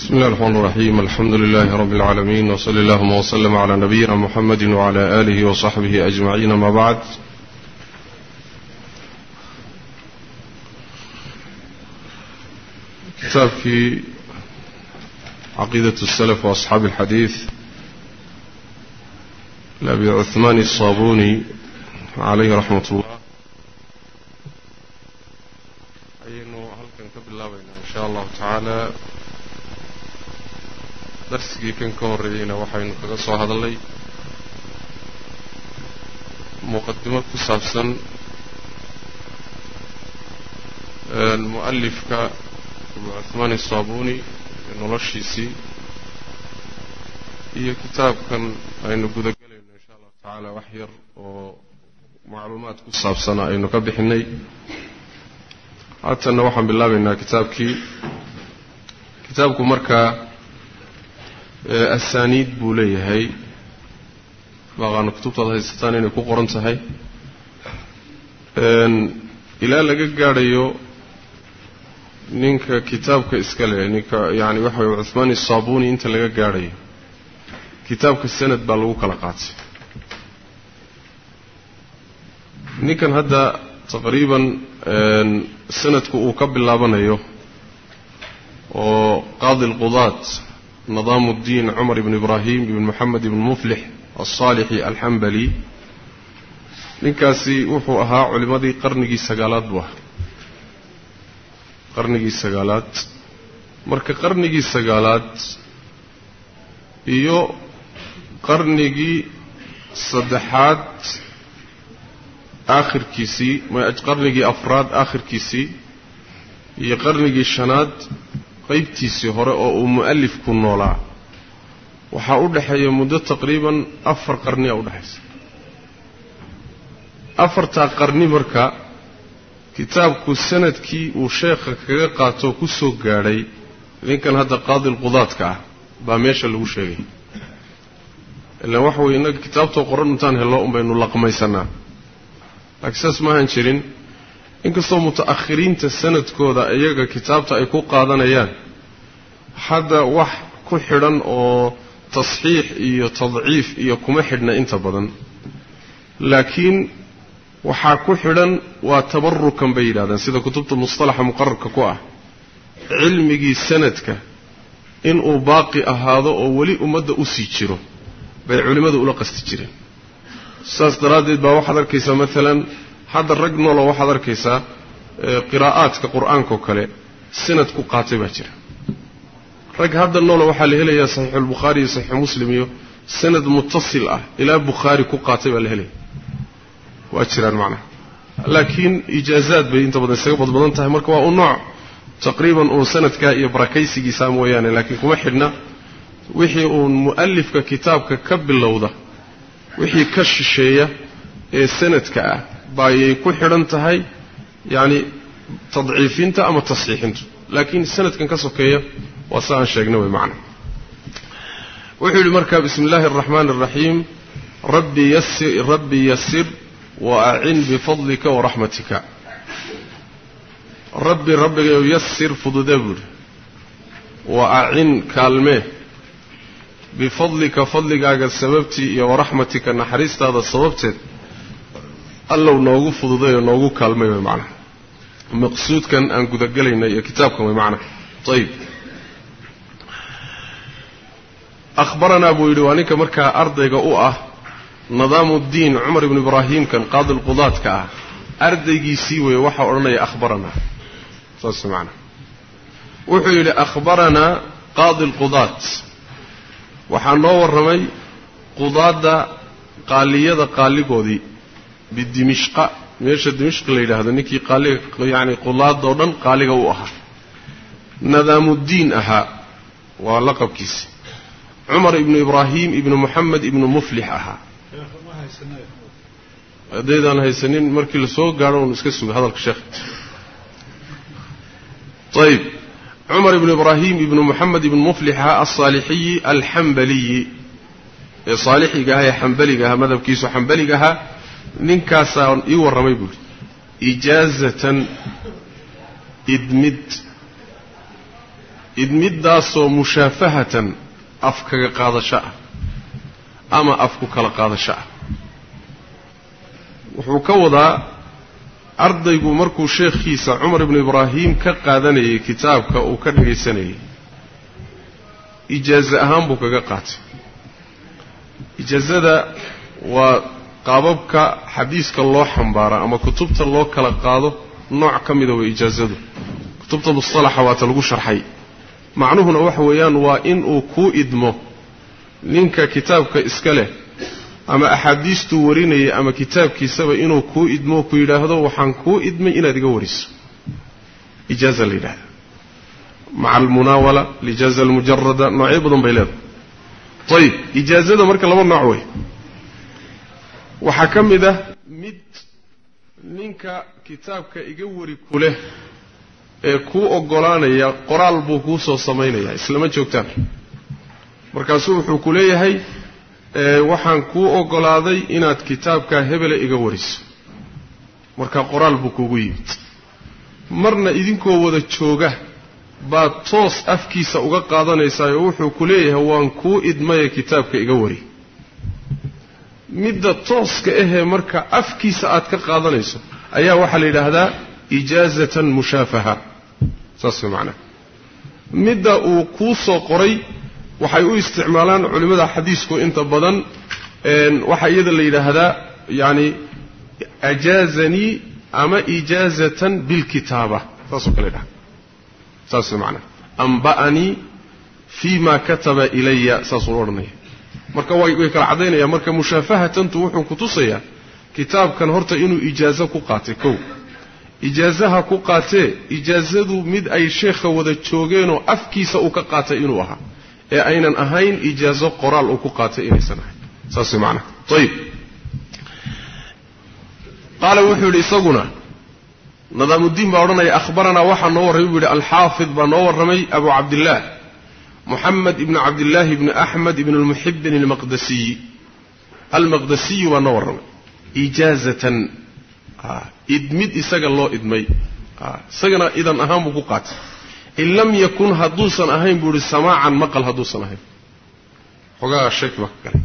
بسم الله الرحمن الرحيم الحمد لله رب العالمين وصلى الله وسلم على نبينا محمد وعلى آله وصحبه أجمعين ما بعد كتاب في عقيدة السلف وأصحاب الحديث لأبي عثمان الصابوني عليه رحمة الله أينو هل كان قبل الله إن شاء الله تعالى darsigii kan ka horreeyeyna waxaynu kaga soo hadallay muqadimo ku saabsan mu'alifka abu cuhmaan isaabuni noloshiisii iyo kitaabkan aynu gudagelayno insha allahu tacaala wax yar oo macluumaad ku saabsana aynu ka bixinay. Haatanna waxaan bilaabaynaa kitaabkii. Kitaabku markaa asaaniid buu leeyahay. Baaqaana kutubtaad haysataan inay ku qoran tahay. Ilaa laga gaadhayo ninka kitaabka iska leh ninka yani waxa weye cuhmaan isaabuni inta laga gaadhayo kitaabka sanad baa lagu kala qaatay ninkan hadda taqriiban sanadku uu ka bilaabanayo oo qaadi lqudaat نظام الدين عمر بن إبراهيم بن محمد بن مفلح الصالحي الحنبلي ninkaasi wuxuu ahaa culimmadii qarnigii sagaalaad buu ahaa qarnigii sagaalaad marka qarnigii sagaalaad iyo qarnigii saddexaad aakhirkiisii qarnigii afraad aakhirkiisii iyo qarnigii shanaad qaybtiisii hore oo uu mu'alifku noolaa waxaa u dhexeeya muddo taqriiban afar qarniya u dhexaysa afartaa qarni marka kitaabku sannadkii uu sheekha kaga qaatoo ku soo gaadhay ninkan hadda qaadilqudaadka ah baa meesha lagu sheegay. Ilaan waxa weye innaga kitaabtoo qoran intaan hello un baynu laqmaysanaa laakiin saas maahan jirin inkastoo muta'akhiriinta sanadkooda iyaga kitaabta ay ku qaadanayaan hadda wax ku xidhan oo tasxiix iyo tadciif iyo kuma xidhna inta badan. Laakiin waxaa ku xidhan waa tabarukan bay yidhahdaan sida kutubta mustalaxa muqararka ku ah. Cilmigii sanadka inuu baaqi ahaado oo weli ummadda u sii jiro bay culimmadu ula qasti jireen. Saas daraaddeed baa waxaad arkaysaa maalan hadda rag noolo waxaad arkaysaa qiraa'aadka qur'aanka oo kale sanad ku qaatay baa jira. Rag hadda noolo waxaa la helayaa saxiixulbukhaari iyo saxiixu muslim iyo sanad mutasil ah ilaa bukhaari ku qaatay baa la helaya waa jiraan macnaha laakiin ijaazaad bay inta badan isaga badbadan tahay. Marka waa u nooc taqriiban uun sanadkaa iyo barakaysigiisa mooyaane laakiin kuma xidhna wixii uun mu'alifka kitaabka ka bilowda wixii ka shisheeya ee sanadka ah baayay ku xidhan tahay yacni tadciifinta ama tasxiixintu. Laakiin sanadkan ka sokeeya waa sa aan sheegna wey macna. Wuxuu yidhi marka bismi illaahi araxmaani araxiim rabbi yasir rabbi yasir wa acin bifadlika waraxmatika rabbi rabbigayow yasir fududee buuhi wa acin kaalmee bifadlika fadligaaga sababtii iyo waraxmatika naxariistaada sababteed allow noogu fududay oo noogu kaalmay way macnaha maqsuudkan aan gudagelayna iyo kitaabkan way macnaha ayib akhbaranaa buu yidhi waa ninka markaa ardayga u ah nidaamuuddiin cumar ibnu ibraahiimkan qaadilqudaadka ah. Ardaygiisii weeye waxaa odhanaya akhbaranaa saas macnaha wuxuu yidhi akhbaranaa qaadi lqudaat waxaa noo warramay qudaadda qaaliyada qaaligoodii bidimishqa meesha dimishq la yidhaahdo ninkii qaaliga yacni qudaadoo dhan qaaliga u ahaa. Nadaamuddiin ahaa waa laqabkiisi. Cumar ibnu ibraahim ibnu moxamed ibnu muflix ahaa. Haddaydaan haysanin markii la soo gaadho un iska suga hadalka sheekh. Ayib cumar ibnu ibraahim ibnu moxamed ibnu muflix ahaa alsaalixiyi alxambaliyi ee saalixiga aha ee xambaliga ahaa madhabkiisu xambaliga ahaa ninkaasaa ii warramay buuhi ijaazatan idmid idmiddaasoo mushaafahatan af kaga qaadasho ah. Ama af ku kala qaadasho ah. Wuxuu ka wadaa ardaygu markuu sheekhiisa cumar ibnu ibraahim ka qaadanayay kitaabka uu ka dhagaysanayay. Ijaaze ahaan buu kaga qaatay. Ijaazada waa qaababka xadiiska loo xambaara ama kutubta loo kala qaado nooc ka mida way ijaazadu. Kutubta mustalaxa waata lagu sharxay. Macnuhuna waxa weeyaan waa in uu kuu idmo ninka kitaabka iska leh ama axaadiistuu warinayay ama kitaabkiisaba inuu kuu idmo ku yidhaahdo waxaan kuu idmay inaad iga wariso. Ijaaza la yidhahda maca almunaawala alijaaza almujarada noocyo badan bay leedahay. Ayib ijaazada marka laba nooc wey waxaa ka mid ah mid ninka kitaabka iga wari ku leh ee kuu oggolaanaya qoraal buu kuu soo samaynayaa islama joogtaan. Markaasuu wuxuu ku leeyahay waxaan kuu oggolaaday inaad kitaabkaa hebele iga wariso. Marka qoraal buu kuugu yimid. Marna idinkoo wada jooga baad toos afkiisa uga qaadanaysaa oo wuxuu ku leeyahay waan kuu idmaye kitaabka iga wari midda tooska ahee marka afkiisa aad ka qaadanayso ayaa waxaa la yidhaahdaa ijaazatan mushaafaha. Saas way midda uu kuu soo qoray waxay u isticmaalaan culimmada xadiisku inta badan waxaa iyada la yidhaahdaa yacani ajaazanii ama ijaazatan bilkitaaba. Saasoo kale dhaha saas way macnaha amba'anii fii ma kataba ilaya saasuu odhanaya marka way kala caddaynayaan marka mushaafahatantu wuxuu ku tusayaa kitaabkan horta inuu ijaazo ku qaatay kow. Ijaazaha ku qaatee ijaazadu mid ay sheekha wada joogeenoo afkiisa uu ka qaatay inuu ahaa. Ee aynan ahayn ijaazo qoraal uu ku qaatay inaysan ahayn. Saas way macnaha ayib qaala wuxuu yidhi isaguna nadaamudiin baa odhanaya ahbaranaa waxaa noo warramay buu yidhi alxaafid baa noo warramay abu cabdillaah muxamed ibnu cabdillaahi ibni axmed ibn lmuxibin almaqdasiyi almaqdasiyu baa noo warramay. Ijaazatan idmid isaga loo idmay. Isagana idan ahaan buu ku qaatay. In lam yakun hadduusan ahayn buu ihi samaacan maqal hadduusan ahayn. Xoogaa shaki baa ka galay.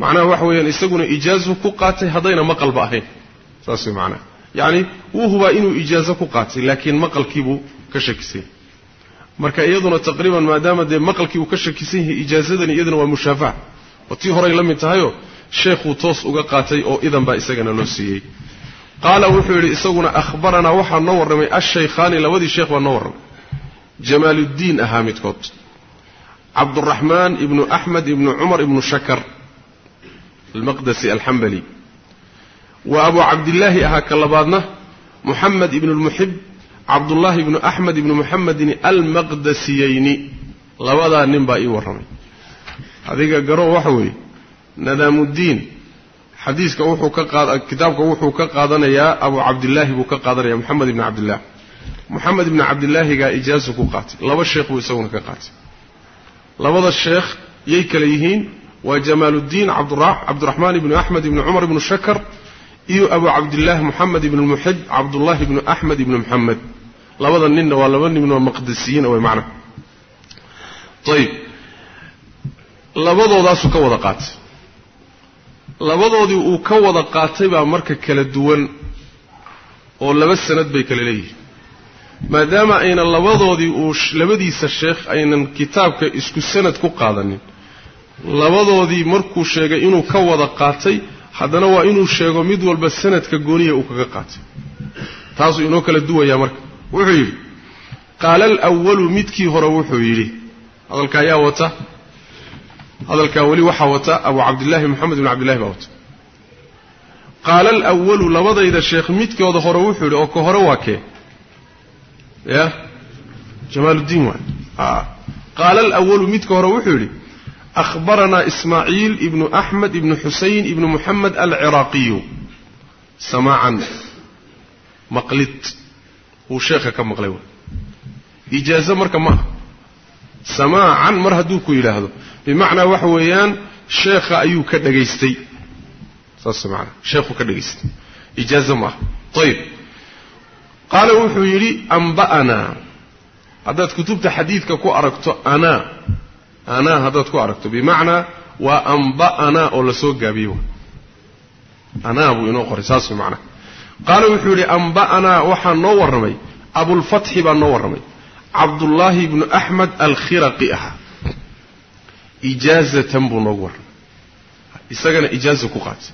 Macnaha waxa weeyaan isaguna ijaazu ku qaatay haddayna maqalba ahayn. Saas way macnaha. Yacni wuu hubaa inuu ijaazo ku qaatay laakiin maqalkiibuu ka shakisay marka iyaduna taqriiban maadaama dee maqalkii uu ka shakisan yahay ijaazadani iyaduna waa mushaafaha oo tii horay la mid tahayoo sheekhuu toos uga qaatay oo idan baa isagana loo siiyey. Qaala wuxuu yidhi isaguna ahbaranaa waxaa noo warramay ashaykhaani labadii sheekh baa noo warramay. Jamaaluddiin ahaa midkood. Cabduraxmaan ibnu axmed ibnu cumar ibnu shakar almaqdasi alxambali wa abuu cabdillaahi ahaa ka labaadna muxamed ibnu lmuxib cabdullaahi ibnu axmed ibnu muxamedin almaqdasiyeyni labadaa nin baa ii warramay. Adiga garoo waxa weeye nadaamudiin xadiiska wuxuu ka qaad kitaabka wuxuu ka qaadanayaa abu cabdillaahi buu ka qaadanaya moxamed ibni cabdillaah moxamed ibni cabdillaahigaa ijaazu ku qaatay. Laba sheekh buu isaguna ka qaatay. Labada sheekh yay kale yihiin waa jamaaluddiin cabdiraxmaan ibnu axmed ibnu cumar ibnu shakar iyo abu cabdillaah moxamed ibnu lmuxib cabdullaahi ibnu axmed ibnu moxamed labada ninna waa laba ninoo maqdisiyiina way macnaha ayib labadoodaasuu ka wada qaatay. Labadoodii uu ka wada qaatay baa marka kala duwan oo laba sanad bay kala leeyihiin. Maadaama ayna labadoodii uu labadiisa sheekh aynan kitaabka isku sanad ku qaadanin labadoodii markuu sheegay inuu ka wada qaatay haddana waa inuu sheego mid walba sanadka gooniya uu kaga qaatay. Taasuu inoo kala duwayaa marka wuxuu yidhi qaala alwalu midkii hore wuxuu yidhi. Hadalka ayaa wata. Hadalkaa weli waxaa wata abu cabdillaahi moxamed ibn cabdillahi baa wata. Qaala alwalu labadayda sheekh midkooda hore wuxuu yidhi oo ka hore waa kee? Ya? Jamaaluddiin waay qaala alwalu midka hore wuxuu yidhi ahbaranaa ismaaciil ibnu axmed ibnu xusayn ibnu muxamed alciraaqiyu samaacan. Maqlid uu sheekha ka maqlay waay ijaazo marka ma aha. Samaacan mar hadduu ku yidhaahdo. Bimacnaa waxa weeyaan sheekha ayuu ka dhagaystay saas maanaa sheekhuu ka dhagaystay ijaazo ma aha. Ayib qaala wuxuu yidhi amba'anaa haddaad kutubta xadiidka ku aragto anaa anaa haddaad ku aragto. Bimacnaa waa amba'anaa oo la soo gaabiyey anaa buu inoo qoray. Saas way macnaha qaala wuxuu yidhi amba'anaa waxaa noo warramay. Abulfatxi baa noo warramay. Cabdullaahi ibnu axmed alkhiraqi ahaa. Ijaazatan buu noogu warramay. Isagana ijaaza ku qaatay.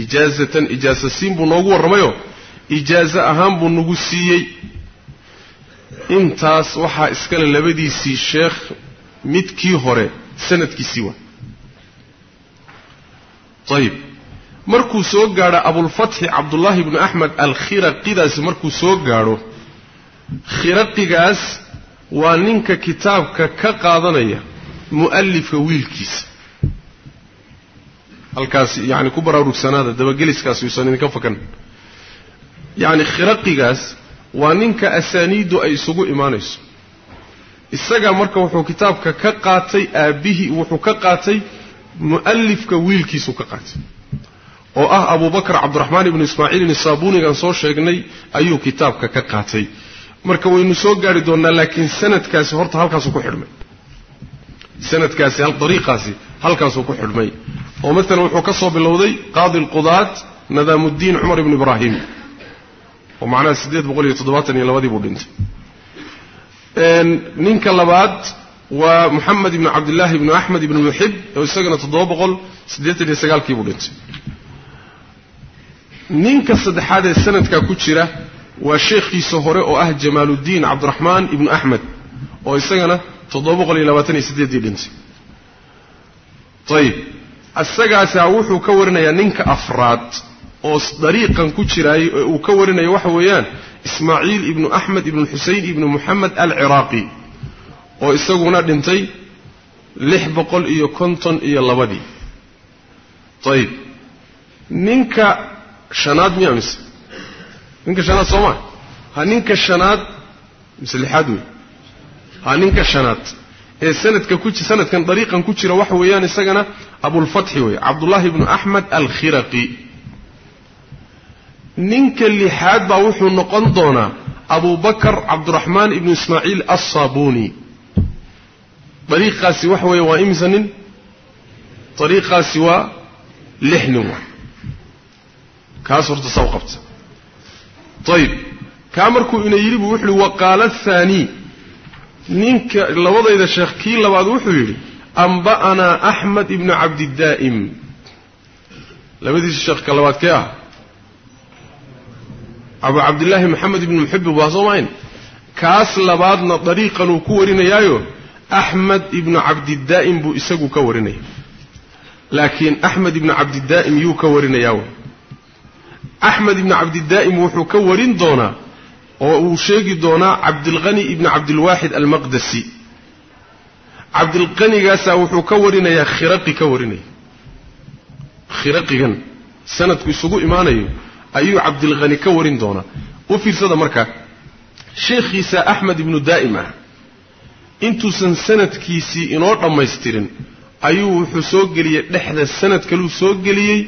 Ijaazatan ijaasasiin buu noogu warramayoo ijaazo ahaan buu nagu siiyey. Intaas waxaa iskale labadiisii sheekh midkii hore sanadkiisii waa. Ayib markuu soo gaadho abulfatxi cabdullaahi ibnu axmed alkhiraqidaasi markuu soo gaadho khiraqigaas waa ninka kitaabka ka qaadanaya mu'alifka wiilkiisa. Halkaas yacni ku baraarugsanaada dabageliskaas yuusan idinka fakan. Yacni khiraqigaas waa ninka asaaniiddu ay isugu imaanayso. Isagaa marka wuxuu kitaabka ka qaatay aabbihii wuxuu ka qaatay mu'alifka wiilkiisuu ka qaatay oo ah abubakr cabdiraxmaan ibnu ismaaciilin saabunigan soo sheegnay ayuu kitaabka ka qaatay. Marka waynu soo gaari doonnaa laakiin sanadkaasi horta halkaasuu ku xidhmay. Sanadkaasi dariiqaasi halkaasuu ku xidhmay. Oo maalan wuxuu ka soo bilowday qaadi lqudaat nadaamudiin cumar ibnu ibraahim. Oo macnaha siddeed boqol iyo toddobaatan iyo labadii buu dhintay. Ninka labaad waa moxamed ibnu cabdillaahi ibnu axmed ibnu muxib oo isagana toddoba boqol siddeetan iyo sagaalkii buu dhintay ninka saddexaad ee sanadkaa ku jira waa sheekhiisa hore oo ah jamaaluddiin cabdiraxmaan ibnu axmed oo isagana dhintay ayib isagaasaa wuxuu ka warinayaa ninka afraad oo dariiqan ku jiraayay ee uu ka warinayo waxa weeyaan ismaaciil ibnu axmed ibnu xusein ibnu moxamed alciraaqi oo isaguna dhintay lix boqol iyo konton iyo labadii. Ayib ninka shanaad miya mise ninka shanaad soo maa ha ninka shanaad mise lixaad wey ha ninka shanaad ee sanadka ku sanadkan dariiqan ku jira waxa weeyaan isagana abulfatxi wey cabdullaahi ibnu axmed alkhiraqi ninka lixaad baa wuxuu noqon doonaa abubakar cabdiraxmaan ibnu ismaaciil assaabuni dariiqaasi waxa weeye waa imisa nin dariiqaasi waa lix nin waa kaas horta saw qabta. Ayib kaa markuu ina yidhi buu wuxu uhi waqaala athaanii ninka labadayda sheekh kii labaad wuxuu yidhi amba'anaa axmed ibnu cabdidaa'im. Labadiisa sheekh ka labaad kee ah? Abu cabdillaahi maxamed ibnu muxibib waa soo mahayn kaas labaadna dariiqan uu ku warinayaayo axmed ibnu cabdidaa'im buu isagu ka warinaya. Laakiin axmed ibnu cabdidaa'im yuu ka warinayaa axmed ibnu cabdidaa'im wuxuu ka warin doonaa oo uu sheegi doonaa cabdilqani ibnu cabdilwaaxid almaqdasi cabdilqanigaasaa wuxuu ka warinayaa khiraqi ka warinaya. Khiraqigan sanadku isugu imaanayo ayuu cabdilqani ka warin doonaa. U fiirsada marka sheekhiisa axmed ibnu daa'im ah intuusan sanadkiisii inoo dhammaystirin ayuu wuxuu soo geliyey dhexda sanad kaluu soo geliyey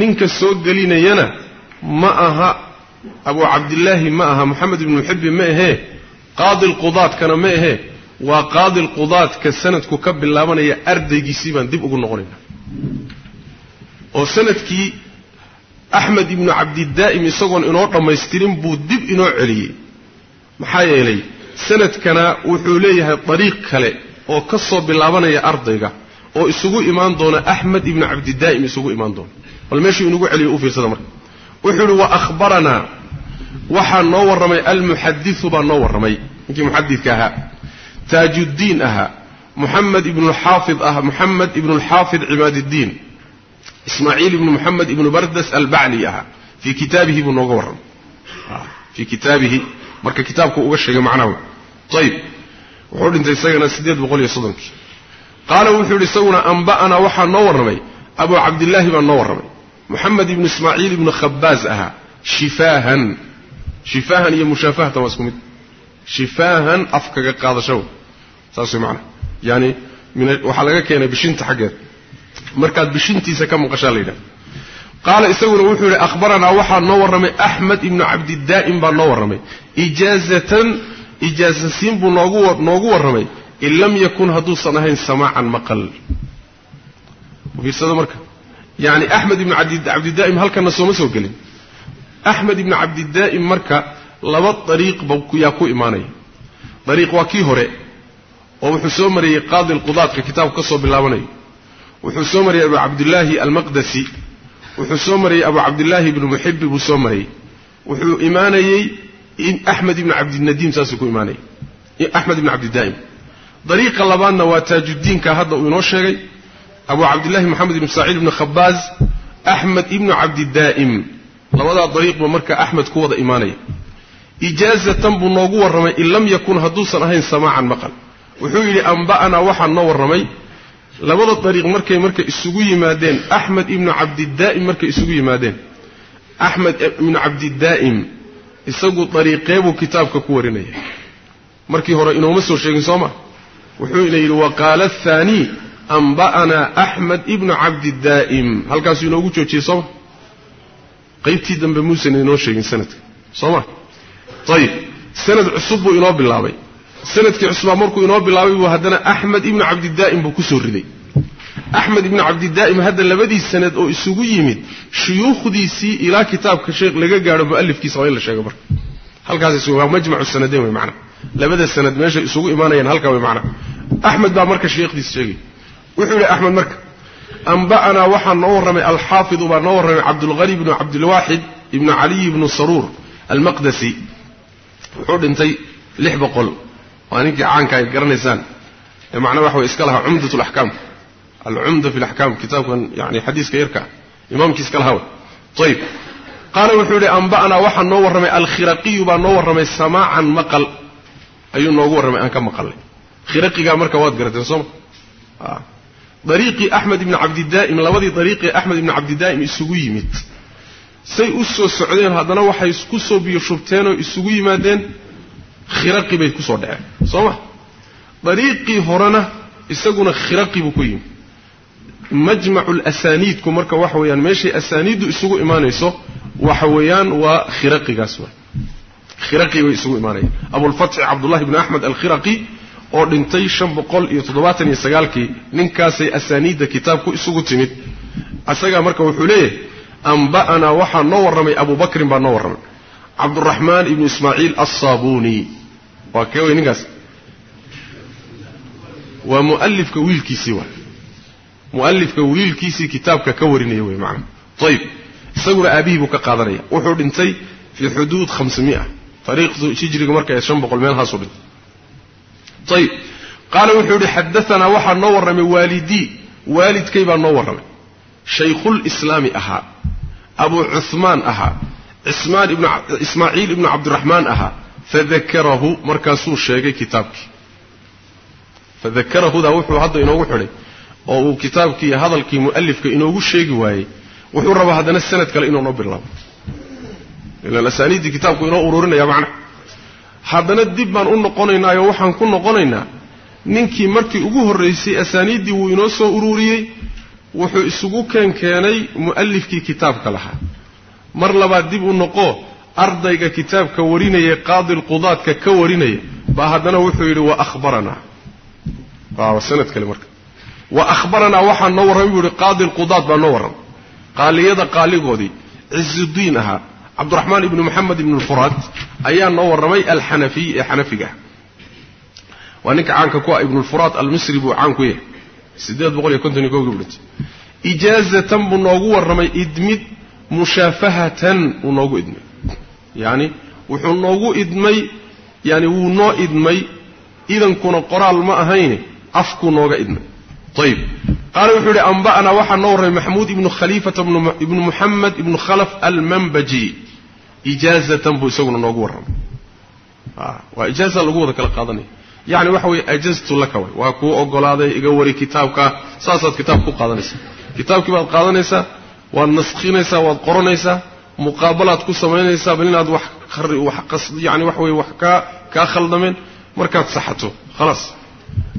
ninka soo gelinayana ma aha abu cabdillaahi ma aha moxamed ibnu muxibi ma ahee qaadi lqudaadkana ma ahee waa qaadi lqudaadka sanadku ka bilaabanaya ardaygiisii baan dib ugu noqonayna oo sannadkii axmed ibnu cabdidaa'im isagoon inoo dhammaystirin buu dib inoo celiyey. Maxaa yeelay sanadkana wuxuu leeyahay dariiq kale oo ka soo bilaabanaya ardayga oo isugu imaan doona axmed ibnu cabdidaa'im isugu imaan doona. Bal meeshuu inugu celiyo u fiirsada marka wuxuu ihi wa ahbaranaa waxaa noo warramay almuxadiu baa noo warramay. Ninkii muxadidka ahaa. Taajuddiin ahaa. Muxamed ibnuxaafid ah muxamed ibnulxaafid cibaadiddiin ismaaciil ibnu moxamed ibnu bardas albacli ahaa. Fii kitaabihi buu nooga warramay. Fii kitaabihi. Marka kitaabku uga sheegay macnaha. Ayib wuxuu dhintay isagana siddeed boqol iyo soddonkii. Qaala wuxuu yidhi isaguna amba'anaa waxaa noo warramay. Abu cabdillaahi baa noo warramay moxamed ibnu ismaaciil ibnu khabaaz ahaa shifaahan. Shifaahan iyo mushaafahatan waa isku mid. Shifaahan afkaga qaadasho. Saas way macnaha yaani waxaa laga keenay bishinta xaggeed. Markaad bishintiisa ka maqashaa la qaala isaguna wuxuu yidhi akhbaranaa waxaa noo warramay axmed ibnu cabdidaa'im baa noo warramay. Ijaazatan ijaasasiin buu noogu noogu warramay. In lam yakun hadduusan ahayn samaacan maqal. Fiirsado marka yacni axmed ibnu cabdidaa'im halkanna sooma soo gelin. Axmed ibnu cabdidaa'im marka laba dariiqba yaa ku imaanaya. Dariiq waa kii hore oo wuxuu soo mariyey qaadi alqudaadka kitaabku ka soo bilaabanayo. Wuxuu soo mariyey abu cabdillaahi almaqdasi wuxuu soo mariyey abu cabdillaahi ibnu muxibi buu soo mariyey. Wuxuu imaanayey axmed ibnu cabdinadiim saasuu ku imaanayay axmed ibnu cabdidaa'im dariiqa labaadna waa taajuddiinka hadda uu inoo sheegay abu cabdillahi moxamed ibnu saciid ibnu khabaaz axmed ibnu cabdidaa'im labadaa dariiqba marka axmed ku wada imaanaya. Ijaazatan buu noogu warramay in lam yakun hadduusan ahayn samaacan maqal. Wuxuu yidhi amba'anaa waxaa noo warramay. Labada dariiq markay marka isugu yimaadeen axmed ibnu cabdidaa'im markay isugu yimaadeen. Axmed ibnu cabdidaa'im isagu dariiqeebuu kitaabka ku warinaya. Markii hore inooma soo sheegin soo ma? Wuxuu ina yidhi waqaala athaanii amba'anaa axmed ibnu cabdidaa'im halkaasuu inoogu joojiyey sooma qaybtii dambe muusan inoo sheegin sanadka soo ma ayib sanad cusub buu inoo bilaabay sannadkii cusbaa markuu inoo bilaabay buu haddana axmed ibnu cabdidaa'im buu ku soo riday axmed ibnu cabdidaa'im hadda labadii sanad oo isugu yimid shuyuukhdiisii ilaa kitaabka sheekh laga gaadho mu'alifkiisa waa in la sheego marka halkaas waa majmacu sanadayn wey macana labada sanad meeshay isugu imaanayaan halkaa wey macana axmed baa marka sheekhdiis sheegay wuxuu yidhi axmed marka amba'anaa waxaa noo warramay alxaafidu baa noo warramay cabdulghani ibnu cabdilwaaxid ibnu caliy ibnu saruur almaqdasi wuxuu dhintay lix boqol. Waa ninkii caanka ay garanaysaan. Ee macnaa waxa way iska lahaa cumdat alaxkaam alcumda fi laxkaam kitaabkan yani xadiiska yarka imaamkii iska lahaa. Ayib qaala wuxuu yidhi amba'anaa waxaa noo warramay alkhiraqiyu baa noo warramay samaacan maqal. Ayuu noogu warramay aan ka maqalnay. Khiraqigaa marka waad garateen sooma dariiqii axmed ibni cabdidaa'im labadii dariiqii axmed ibni cabdidaa'im isugu yimid. Say u soo socdeen haddana waxay ku soo biyo shubteenoo isugu yimaadeen khiraqi bay ku soo dhaceen. Soo ma? Dariiqii horena isaguna khiraqi buu ku yimid. Majmacu lasaniidku marka waxa weeyaan meeshay asaaniiddu isugu imaanayso waxa weeyaan waa khiraqigaas wa khiraqi bay isugu imaanayaan abulfatxi cabdullahi bni axmed alkhiraqi oo dhintay shan boqol iyo toddobaatan iyo sagaalkii ninkaasay asaaniidda kitaabku isugu timid. Isagaa marka wuxuu leeyahay amba'anaa waxaa noo warramay abu bakrin baa noo warramay. Cabduraxmaan ibnu ismaaciil alsaabuni waa kee wey ninkaas? Waa mu'alifka wiilkiisii waa. Mu'alifka wiilkiisii kitaabka ka warinaya wey macana ayib isaguna aabihii buu ka qaadanaya. Wuxuu dhintay fii xuduud hamsamia taariikhdu hijriga marka ee shan boqol meelhaasuu dhintay ayib qaala wuxuu yihi xadaanaa waxaa noo warramay waalidii. Waalidkay baa noo warramay. Shaykhulislaami ahaa. Abuu cuhmaan ahaa. Ismaaciil ibnu cabdiraxmaan ahaa. Fadakarahu markaasuu sheegay kitaabkii. Fadakarahudaa wuxuu hadda inoogu xidhay oo uu kitaabkii iyo hadalkii mu'alifka inoogu sheegi waayey. Wuxuu rabaa haddana sanad kale inuu noo bilaabo. Ilaan asaaniiddii kitaabku inoo ururinaya macna haddana dib baan u noqonaynaayo waxaan ku noqonaynaa ninkii markii ugu horraysay asaaniiddii wuu inoo soo ururiyey wuxuu isugu keen keenay mu'alifkii kitaabka lahaa. Mar labaad dib u noqo ardayga kitaabka warinaya qaadi lqudaadka ka warinaya baa haddana wuxuu yidhi wa ahbaranaa sanad kale marka. Wa ahbaranaa waxaa noo warramay buu yihi qaadi lqudaad baa noo warramay qaaliyada qaaligoodii cizudiin ahaa cabdiraxmaan ibnu moxamed ibnu lfuraad ayaa noo warramay alxanafiy ee xanafiga waa ninka caanka ku ah ibnulfuraad almisri buu caan ku yahay. Siddeed boqol iyo konton iyo buu dhintay ijaazatan buu noogu warramay idmid mushaafahatan wuu noogu idmay. Yacni wuxuu noogu idmay yani wuu noo idmay idankuna qoraal ma ahayne afkuu nooga idmay. Ayib qaala wuxuu yidhi amba'anaa waxaa noo warramay maxamuud ibnu khaliifata ibnu muxamed ibnu khalaf almanbaji. Ijaazatan buu isaguna noogu warramay. Waa ijaaza lagu wada kala qaadanaya. Yacni waxa weeye ajaztu laka way. Waa kuu ogolaaday iga wari kitaabkaa saasaad kitaabka ku qaadanaysaa kitaabkii baad qaadanaysaa waad naskhinaysaa waad qoranaysaa muqaabalaad ku samaynaysaa bal inaad wax yani waxa weye wax kaa khaldameen markaad saxato. Khalaas.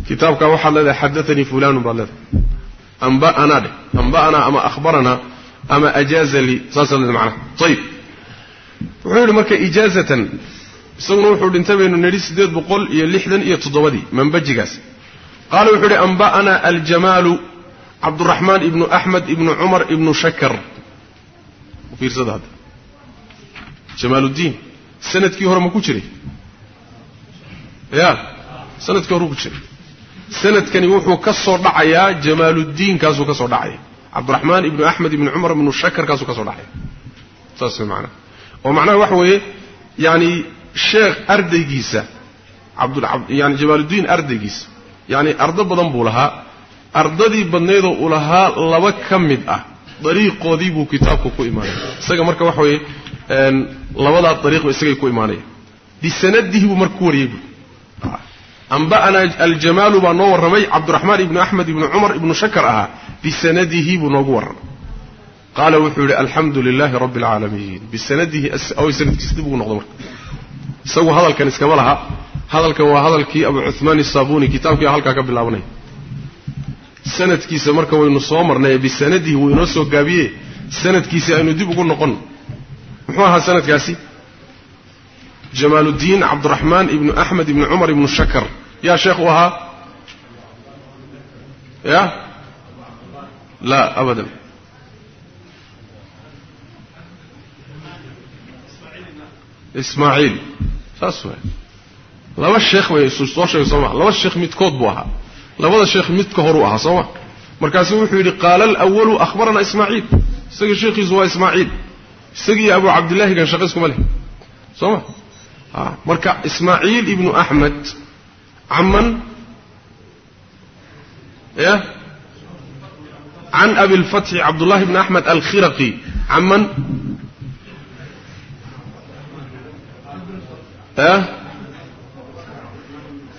Kitaabkaa waxaad leedahay xadaanii fulanun baad leedahay amba'anaa dheh amba'anaa ama ahbaranaa ama ajaaza lii leedahay macnaha ayib wuxuu yidhi marka ijaazatan isaguna wuxuu dhintay baynu nidhi siddeed boqol iyo lixdan iyo toddobadii mambajigaas qaala wuxuu idhi amba'ana aljamaalu cabduraxmaan ibnu axmed ibnu cumar ibnu shakar fiirsada hadda jamaaluddiin sannadkii hore ma ku jiray ya sannadkii hore ku jiray sanadkani wuxuu ka soo dhacayaa jamaaluddiin kaasuu ka soo dhacaya cabdiraxmaan ibnu axmed ibnu cumar ibnu shakar kaasuu ka soo dhacaya saas way macnaha oo macnaha waxa weeye yani sheekh ardaygiisa abdyani jamaaluddiin ardaygiisa yani ardo badan buu lahaa. Ardadii badnaydoo uu lahaa laba ka mid ah. Dariiqoodii buu kitaabku ku imaanaya isaga marka waxa weeye labadaa dariiqba isagay ku imaanaya bisanadihi buu marka ku wariyey buu amba'ana aljamaalu baa noo warramay cabdiraxmaan ibnu axmed ibnu cumar ibnu shakar ahaa bisanadihi buu noogu warramay qaala wuxuu yidhi alxamdu lilaahi rabbi alcaalamiin bisanadihi sanadkiisa dib ugu noqdo marka isagu hadalkan iskama laha hadalkan waa hadalkii abu cuhmaan isaabuni kitaabkii halkaa ka bilaabanaya sanadkiisa marka waynu soo marnay bisanadihi wuu inoo soo gaabiye sanadkiisi aynu dib ugu noqon muxuu ahaa sanadkaasi jamaaluddiin cabdiraxmaan ibnu axmed ibnu cumar ibnu shakar yaa sheekh u ahaa ya laa abadan ismaaciil saas waay laba sheekh bay soo sheegay soo maa laba sheekh midkood buu ahaa labada sheekh midka horuu ahaa soo ma markaasuu wuxuu yidhi qaala alwalu ahbarana ismaaciil isagii sheekhiisu waa ismaaciil isagii abu cabdillahi gan shaqo iskuma leh soo ma marka ismaaciil ibnu axmed caman ya can abi lfatxi cabdullahi bni axmed alkhiraqi caman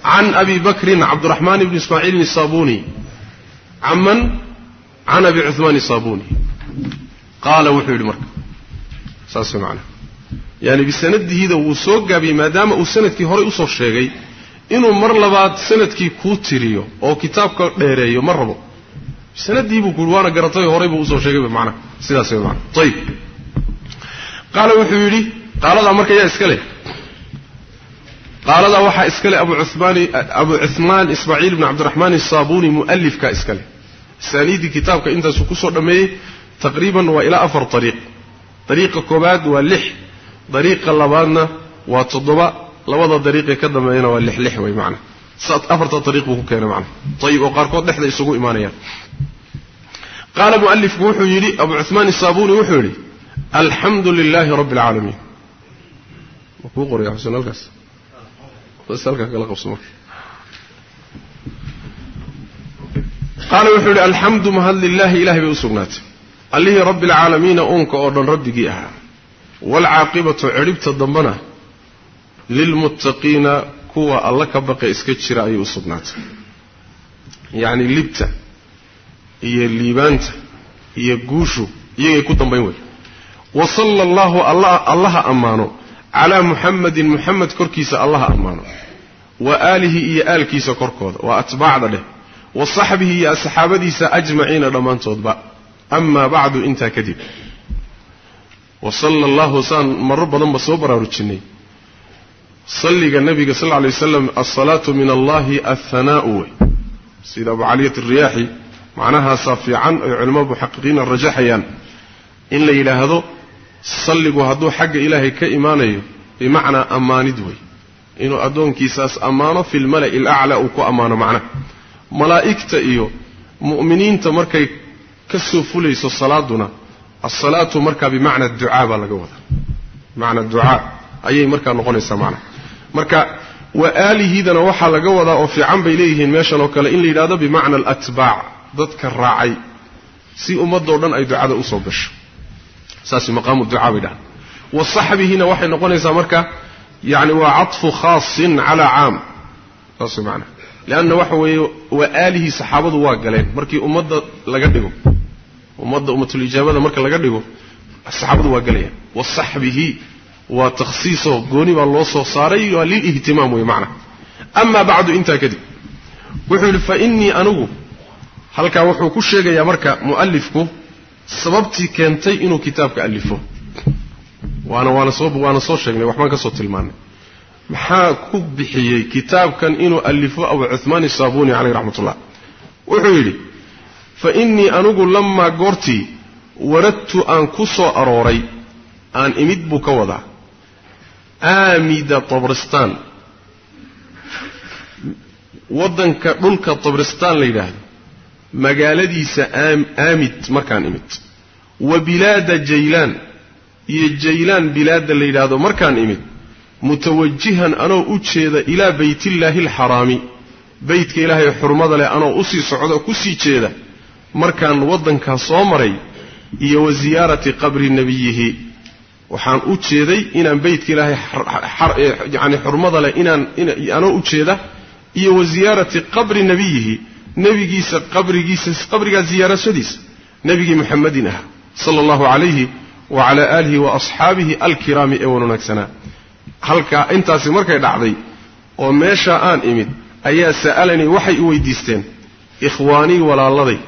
can abi bakrin cabdiraxmaan ibni ismaaciil isabuni caman can abi cuhmaan isabuni qaala wuxuu yidhi marka saas way macana yaani bisanadihiida wuu soo gaabiyey maadaama uu sannadkii horay u soo sheegay inuu mar labaad sannadkii kuu tiriyo oo kitaabka dheereeyo ma rabo. Bisanadii buu kuui waana garatay horay buu u soo sheegayba macnaha sidaas way macana ayib qaala wuxuu yidhi qaaladaa marka yaa iska leh. Qaaladaa waxaa iska leh abu cumaan abu cuhmaan ismaaciil ibni cabdiraxmaan isaabuni mu'alifkaa iska leh. Asaaniiddii kitaabka intaasuu ku soo dhammeeyey taqriiban waa ilaa afar ariiq dariiqa koobaad waa lix dariiqa labaadna waa toddoba labada dariiqee ka dambeeyana waa lix lix wey macana afarta dariiq buu ku keenay macana ayib oo qaarkood dhexda isugu imaanayaan. Qaala mu'alifku wuxuu yidhi abu cuhmaan isaabuni wuxuu yidhi alxamdu lilaahi rabbi alcaalamiin kuu qoraya xuseen halkaas? Bas halkaa kala qabso marka. Qaala wuxuu yidhi alxamdu mahad lilaahi ilahay bay u sugnaatay. Allihii rabbi alcaalamiina uunka oo dhan rabbigii ahaa. Waalcaaqibatu cidhibta dambana lilmuttaqiina kuwa alla ka baqe iska jira ayay u sugnaatay. Yacni libta iyo liibaanta iyo guushu iyagay ku dambayn wey wa sala allahu allaha ammaano calaa muxamadin muxamed korkiisa allaha ammaano. Wa aalihi iyo aalkiisa korkooda waa atbaacda dheh wa saxbihi iyo asxaabadiisa ajmaciina dhammaantoodba amaa bacdu intaa kadib. Wa sala allahu saan marar badanba soo baraarujinnay salliga nabiga sal alay waslam alsalaatu min allahi alhanaa'u wey sida abu caliyat alriyaaxi macnahaasaa fiican ay culamada muxaqiqiina rajaxayaan in la yidhaahdo salligu hadduu xagga ilaahay ka imaanayo bimacnaa ammaanid wey inuu addoonkiisaas ammaano fi lmala'i uu ku ammaano macnaha malaa'igta iyo mu'miniinta markay ka soo fulayso salaaduna alsalaatu markaa bimacna ducaa baa laga wadaa. Bimacna ducaa ayay markaa noqonaysaa macnaha marka wa aalihidana waxaa laga wadaa oo fiican bay leeyihiin meeshan oo kale in la yidhahdo bimacna alatbaac dadka raacay si ummadoo dhan ay ducada u soo gasho. Saas maqaamu ducaa bay dhahan wa saxbihina waxay noqonaysaa marka yani waa caطfu khaasin cala caam. Saas maana leanna waxa weeye wa aalihii saxaabadu waa galeen. Markii ummadda laga dhigo ummadda ummatulijaabada marka laga dhigo saxaabadu waa galayaan wa saxbihi waa takhsiisoo gooni baa loo soo saaray waa lilihtimaam wey macna. Ama bacdu intaa kadib. Wuxuu yidhi fa innii anigu halkaa wuxuu ku sheegayaa marka mu'alifku sababtii keentay inuu kitaabka alifo waana waana soo waana soo sheegnay waxbaan ka soo tilmaannay. Maxaa ku bixiyey kitaabkan inuu alifo abu cuhmaan isaabuni caleyh raxmatullah? Wuxuu yidhi fa innii anigu lamaa goortii waradtu aan ku soo arooray aan imid buu ka wadaa aamida tabristaan waddanka dhulka tabristaan la yidhaahdo. Magaaladiisa aamid markaan imid. Wa bilaada jaylaan iyo jaylaan bilaadda la yidhaahdo markaan imid. Mutawajihan anoo u jeeda ilaa baytillaahi alxaraami beytka ilaahay xurmada leh anoo u sii socda ku sii jeeda. Markaan waddankaa soo maray iyo wa siyaarati qabri nebiyihi waxaan u jeeday inaan beytka ilaahay yacni xurmada leh inaan anoo u jeeda iyo wa siyaarati qabri nebiyihi nebigiisa qabrigiisa qabrigaa ziyaarashadiisa nebigii muxamedin ah sala allahu calayhi wa calaa aalihi wa asxaabihi alkiraami ee wan wanaagsanaa halkaa intaasi markay dhacday oo meeshaa aan imid ayaa sa'alanii waxay i weydiisteen ikhwaanii walaaladay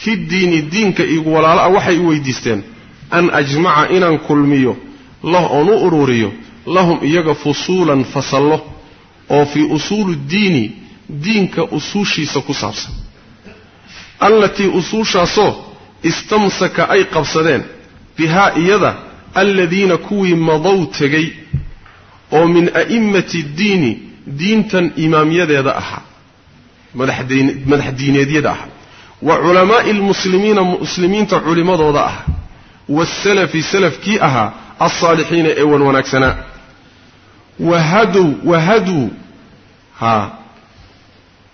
fi diini diinka igu walaalo ah waxay i weydiisteen an ajmaca inaan kulmiyo lah oon u ururiyo lahum iyaga fusuulan fasallo oo fii usuuli ddiini diinka usuushiisa ku saabsan. Allatii usuushaasoo istamsaka ay qabsadeen bihaa iyada aladiina kuwii madow tegay oo min a'immati ddiini diintan imaamyadeeda ahaa madax diineedyada ahaa wa culamaa'i almuslimiina muslimiinta culimmadooda ah waasalafi salafkii ahaa alsaalixiina ee wan wanaagsanaa wahadow wahaduu haa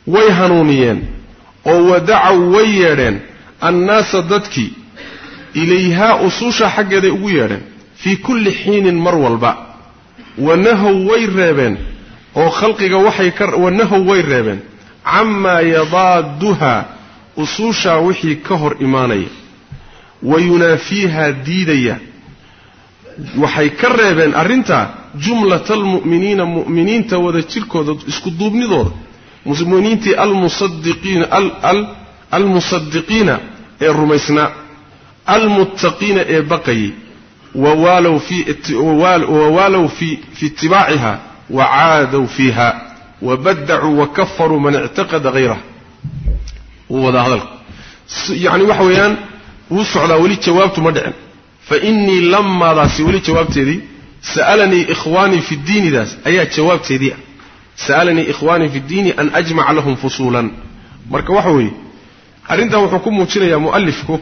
way hanuuniyeen oo wadacaw way yeedheen annaasa dadkii ilayhaa usuusha xaggeeday ugu yeedheen fii kulli xiinin mar walba. Wanahow way reebeen oo khalqiga waxay ka wanahow way reebeen. Camaa yadaaduhaa usuushaa wixii ka hor imaanaya. Wa yunaafiihaa diidaya waxay ka reebeen arrintaa jumlata almu'miniina mu'miniinta wada jirkooda isku duubnidooda. Muminiintii almusadiqiina ee rumaysnaa almuttaqiina ee baqayay wawaalow fi itibaaciha wacaadow fiiha wabadacuu wakafaruu man ictaqada hayraha wuu wadaa hadalka yacni waxa weeyaan wuu socdaa weli jawaabtu ma dhicin fa innii lamaadaasi weli jawaabteedii sa'alanii ikhwaanii fi diinidaas ayaa jawaabteedii ah. Sa'alanii ikhwaanii fi ddiini an ajmaca lahum fusuulan. Marka waxa weeye arrintan wuxuu ku muujinayaa mu'alifku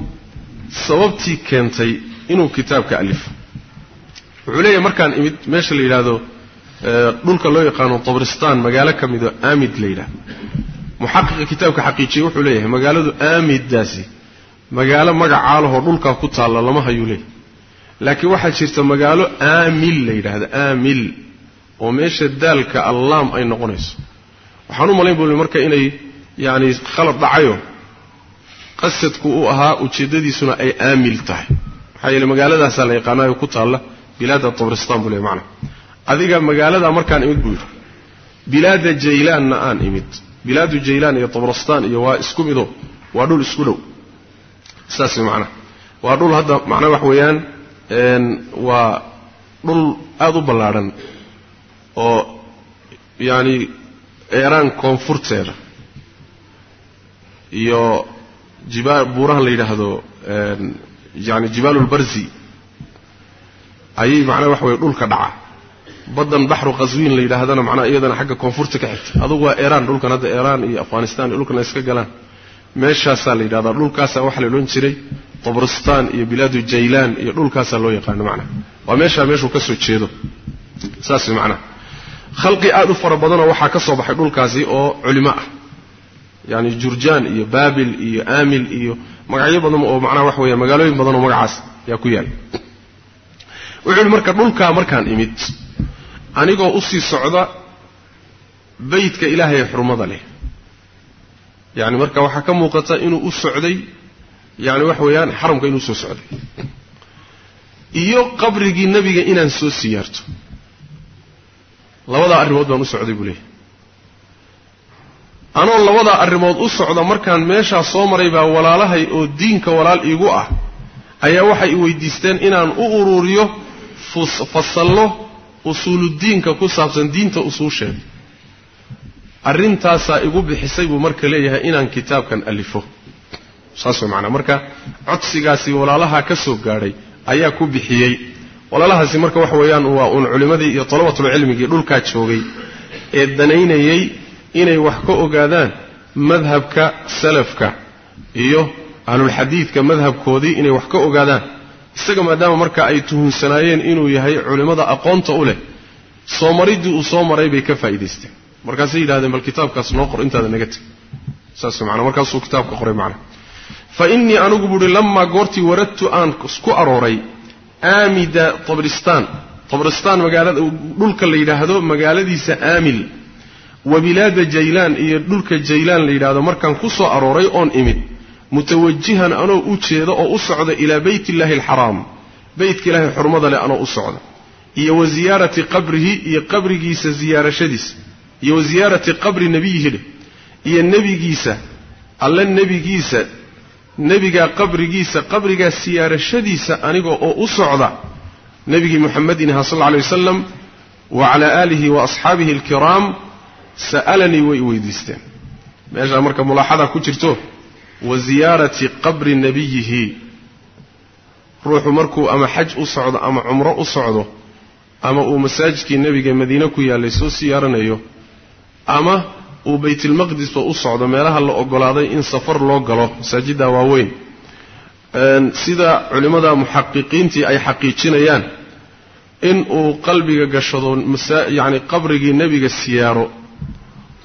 sababtii keentay inuu kitaabka alifo wuxuu leeyahay markaan imid meesha la yidhaahdo dhulka loo yaqaano tabristaan magaalo ka midoo aamid la yidhahdo muxaqiqa kitaabka xaqiijiyey wuxuu leeyahay magaaladu aamiddaasi magaalo magacaalahoo dhulkaa ku taalla lama hayuu leeyahay laakiin waxaa jirta magaalo aamil la yidhaahdo aamil oo meesha daalka allaam ay noqonayso. Waxaan u malayn buli marka inay yacani khalad dhacayo. Qasadku u ahaa ujeeddadiisuna ay aamil tahay. Maxaa yeele magaaladaasaa la yaqaanaayo ku taalla bilaada tabristaan buu leey macana adiga magaaladaa markaan imid buu yidhi bilaada jaylaanna aan imid. Bilaadu jaylaan iyo tabrastaan iyo waa isku mido waa dhul isku dhow. Saas macnaha waa dhul hadda macnaha wax weeyaan waa dhul aada u ballaadhan oo yacani eeraan koonfurteeda iyo jibaal buurahan la yidhaahdo yani jibaalulbarzi ayay macnaha waxa weye dhulka dhaca. Baddan baxru qaswiin la yidhaahdana macnaha iyadana xagga koonfurta ka xigta. Adugu waa eeraan dhulkan hadda eeraan iyo afghanistan iyo dhulkan ay iska galaan. Meeshaasaa la yidhahdaa dhulkaasaa waxaa la odhan jiray tabristaan iyo bilaadu jaylaan iyo dhulkaasaa loo yaqaano macnaha waa meeshaa meeshuu ka soo jeedo. Saas way macnaha khalqi aada u fara badanoo waxaa ka soo baxay dhulkaasi oo culimo ah. Yani jurjaan iyo baabil iyo aamil iyo magacyo badan oo macnaha waxa weya magaalooyin badan oo magacaas yaa ku yaal. Wuxuu yihi marka dhulkaa markaan imid anigoo u sii socda beytka ilaahay xurmada leh. Yani marka waxaa ka muuqata inuu u socday yani waxa weeyaan xaramka inuu soo socday. Iyo qabrigii nebiga inaan soo siyaarto. Labadaa arrimood baan u socday buu leeyahy anoo labadaa arrimood u socda markaan meeshaa soo maray baa walaalahay oo diinka walaal iigu ah ayaa waxay i weydiisteen inaan u ururiyo fasallo usuuludiinka ku saabsan diinta usuusheeda arrintaasaa igu bixisay buu marka leeyahay inaan kitaabkan alifo saas way macnaa. Marka codsigaasi walaalaha ka soo gaadhay ayaa ku bixiyey. Walaalahaasi marka waxa weeyaan waa uun culimmadii iyo dalabatulcilmigii dhulkaa joogay ee danaynayey inay wax ka ogaadaan madhabka salafka iyo ahlulxadiidka madhabkoodii inay wax ka ogaadaan. Isaga maadaama marka ay tuhunsanaayeen inuu yahay culimmada aqoonta u leh soo mariddii uu soo maray bay ka faa'idaysteen markaasay yidhahdeen bal kitaabkaas noo qor intaada naga teg saas manaa markaasuu kitaabka qoray macna fa innii anigu buuhi lamaa goortii waradtu aan ku arooray aamida tabristaan tabristaan magaalada dhulka la yidhaahdo magaaladiisa aamil. Wa bilaada jaylaan iyo dhulka jaylaan la yidhaahdo markaan ku soo arooray oon imid. Mutawajihan anoo u jeeda oo u socda ilaa beyt illaahi alxaraam beytka ilaahay xurmada leh anoo u socda. Iyo wa ziyaarati qabrihi iyo qabrigiisa ziyaarashadiisa iyo wa ziyaarati qabri nebiyihi dheh iyo nebigiisa alle nebigiisa nebigaa qabrigiisa qabrigaa siyaarashadiisa aniga oo u socda nebigii muxamedin aha sal lla alay wasalam wa calaa aalihi wa asxaabihi alkiraam sa'alanii way weydiisteen. Meeshaa marka mulaaxadaa ku jirto wa ziyaarati qabri nebiyihi ruuxu markuu ama xaj u socdo ama cumro u socdo ama uu masaajidkii nebiga madiine ku yaallay soo siyaaranayo ama uu baytilmaqdisba u socdo meelaha la ogolaaday in safar loo galo masaajidda waaweyn. Sida culimmada muxaqiqiintii ay xaqiijinayaan in uu qalbiga gashado yacni qabrigii nebiga siyaaro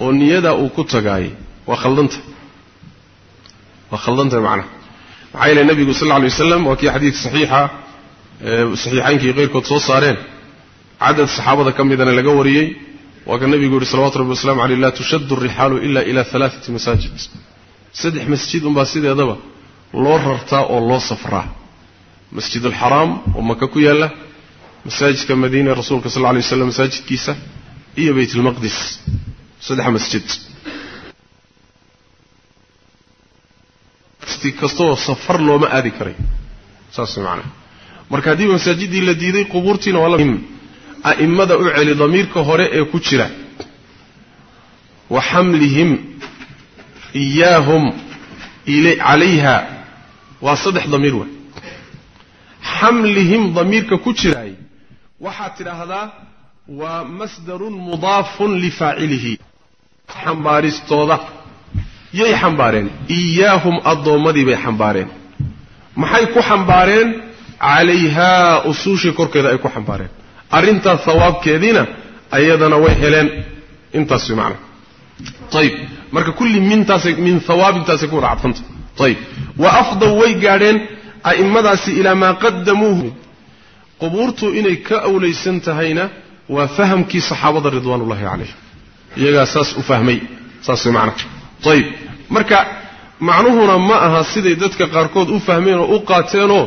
oo niyadaa uu ku tagaayay waa khaldanta. Waa khaldantah macnaha maxaa yeele nebigu sal alla alay waslam waa kii xadiidka saxiixa saxiixaynkii keyrkood soo saareen. Cadad saxaabada ka midana laga wariyey waa ka nebigu yihi salawatu rabbi waslamu aleyh laa tushaddu rixaalu ila ila alaaati masaajid. Saddex masjid unbaa sideedaba loo rartaa oo loo safraa. Masjid alxaraam oo maka ku yaalla masaajidka madiine rasuulka sal lay waslam masaajidkiisa iyo bayt almaqdis saddex masjid. Kastoo safar looma aadi karay. Saas macnaha. Marka haddiiba masaajiddii la diiday qubuurtiina waa a'immada u celi damiirka hore ee ku jira. Wa xamlihim iyaahum calayha. Waa saddex damiir wey. Xamlihim damiirka ku jiraay waxaad tidhaahdaa waa masdarun mudaafun lifaacilihi xambaaristooda. Yay xambaareen. Iyaahum addoommadii bay xambaareen. Maxay ku xambaareen? Calayhaa usuushii korkeeda ay ku xambaareen arrintaas hawaabkeediina ayadana way heleen. Intaas way ayib marka kulli mintaasay min hawaabintaasay ku wada ayib wa afdaw way gaadheen a'immadaasi ilaa maa qadamuuhu qubuurtu inay ka awlaysan tahayna waa fahamkii saxaabada ridwaanullahi calayhim iyagaa saas u fahmay. Saas way ayib marka macnuhuna ma aha siday dadka qaarkood u fahmeen oo u qaateenoo